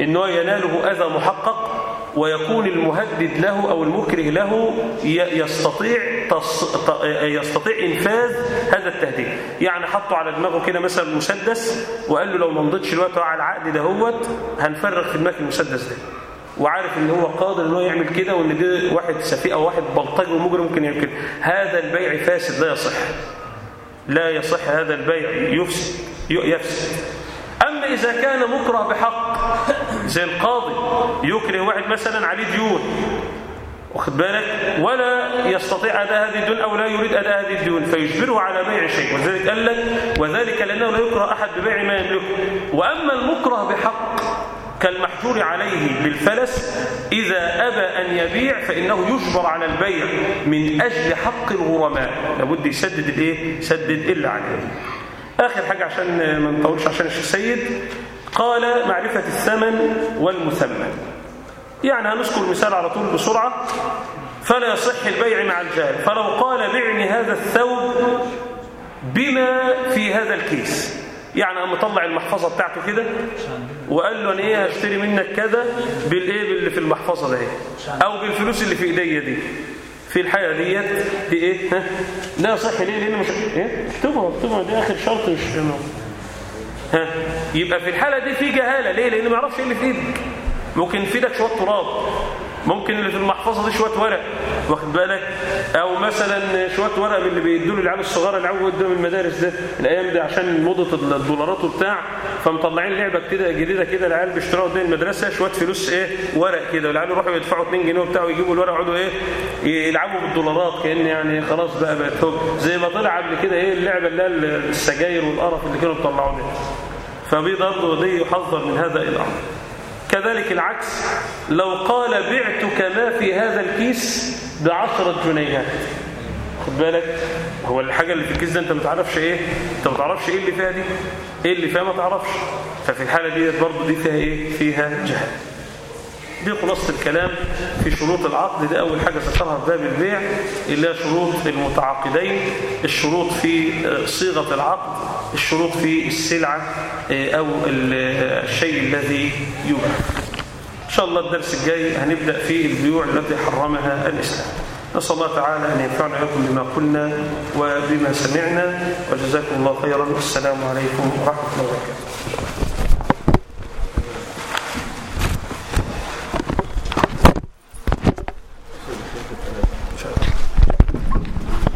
إن هو يناله أذى محقق ويكون المهدد له أو المكره له يستطيع تص... ط- يستطيع إنفاذ هذا التهديد. يعني حطه على دماغه كده مثلا مسدس وقال له لو ما مضيتش الوقت على العقد دهوت هنفرغ في دماغك المسدس ده. وعارف إن هو قادر إن هو يعمل كده وإن ده واحد سفيه أو واحد بلطجي ومجرم ممكن يعمل كده. هذا البيع فاسد لا يصح. لا يصح هذا البيع. يفسد. يفسد. أما إذا كان مكره بحق زي القاضي يكره واحد مثلا عليه ديون. واخد بالك؟ ولا يستطيع أداء هذه الديون أو لا يريد أداء هذه الديون فيجبره على بيع شيء. وذلك قال لك وذلك لأنه لا يكره أحد ببيع ما يملكه. وأما المكره بحق كالمحجور عليه بالفلس إذا أبى أن يبيع فإنه يجبر على البيع من أجل حق الغرماء. لابد يسدد الإيه؟ يسدد إلا عليه. آخر حاجة عشان ما نطولش عشان الشيخ سيد قال معرفة الثمن والمثمن. يعني هنذكر مثال على طول بسرعة. فلا يصح البيع مع الجهل. فلو قال بعني هذا الثوب بما في هذا الكيس. يعني قام مطلع المحفظة بتاعته كده وقال له أنا إيه هشتري منك كذا بالإيه باللي في المحفظة ده أو بالفلوس اللي في إيديا دي. في الحالة ديت دي إيه؟ ها؟ لا صح ليه؟ لأن مش إيه؟ اكتبها اكتبها دي آخر شرط مش ها؟ يبقى في الحالة دي في جهالة. ليه؟ لأن ما يعرفش إيه اللي في إيدك. ممكن في إيدك شوية تراب. ممكن اللي في المحفظة دي شوية ورق واخد بالك؟ أو مثلا شوية ورق من اللي بيدوا للعيال الصغار عملوا قدام المدارس ده الأيام دي عشان موضة الدولارات وبتاع. فمطلعين لعبة كده جديدة كده العيال بيشتروها قدام المدرسة شوية فلوس إيه ورق كده. والعيال يروحوا يدفعوا 2 جنيه وبتاع ويجيبوا الورق يقعدوا إيه يلعبوا بالدولارات كأن يعني خلاص بقى بقت هوب. زي ما طلع قبل كده إيه اللعبة اللي السجاير والقرف اللي كانوا بيطلعوه ده فدي برضه دي يحذر من هذا الامر كذلك العكس. لو قال بعتك ما في هذا الكيس بعشرة جنيهات. خد بالك؟ هو الحاجة اللي في الكيس ده انت ما تعرفش إيه؟ انت ما تعرفش إيه اللي فيها دي؟ إيه اللي فيها ما تعرفش. ففي الحالة دي برضه دي فيها إيه؟ فيها جهل. دي خلاصة الكلام في شروط العقد. ده أول حاجة ذكرها في باب البيع اللي هي شروط المتعاقدين الشروط في صيغة العقد الشروط في السلعة أو الشيء الذي يباع. إن شاء الله الدرس الجاي هنبدأ في البيوع التي حرمها الإسلام. نسأل الله تعالى أن ينفعنا لكم بما قلنا وبما سمعنا وجزاكم الله خيرا. والسلام عليكم ورحمة الله وبركاته.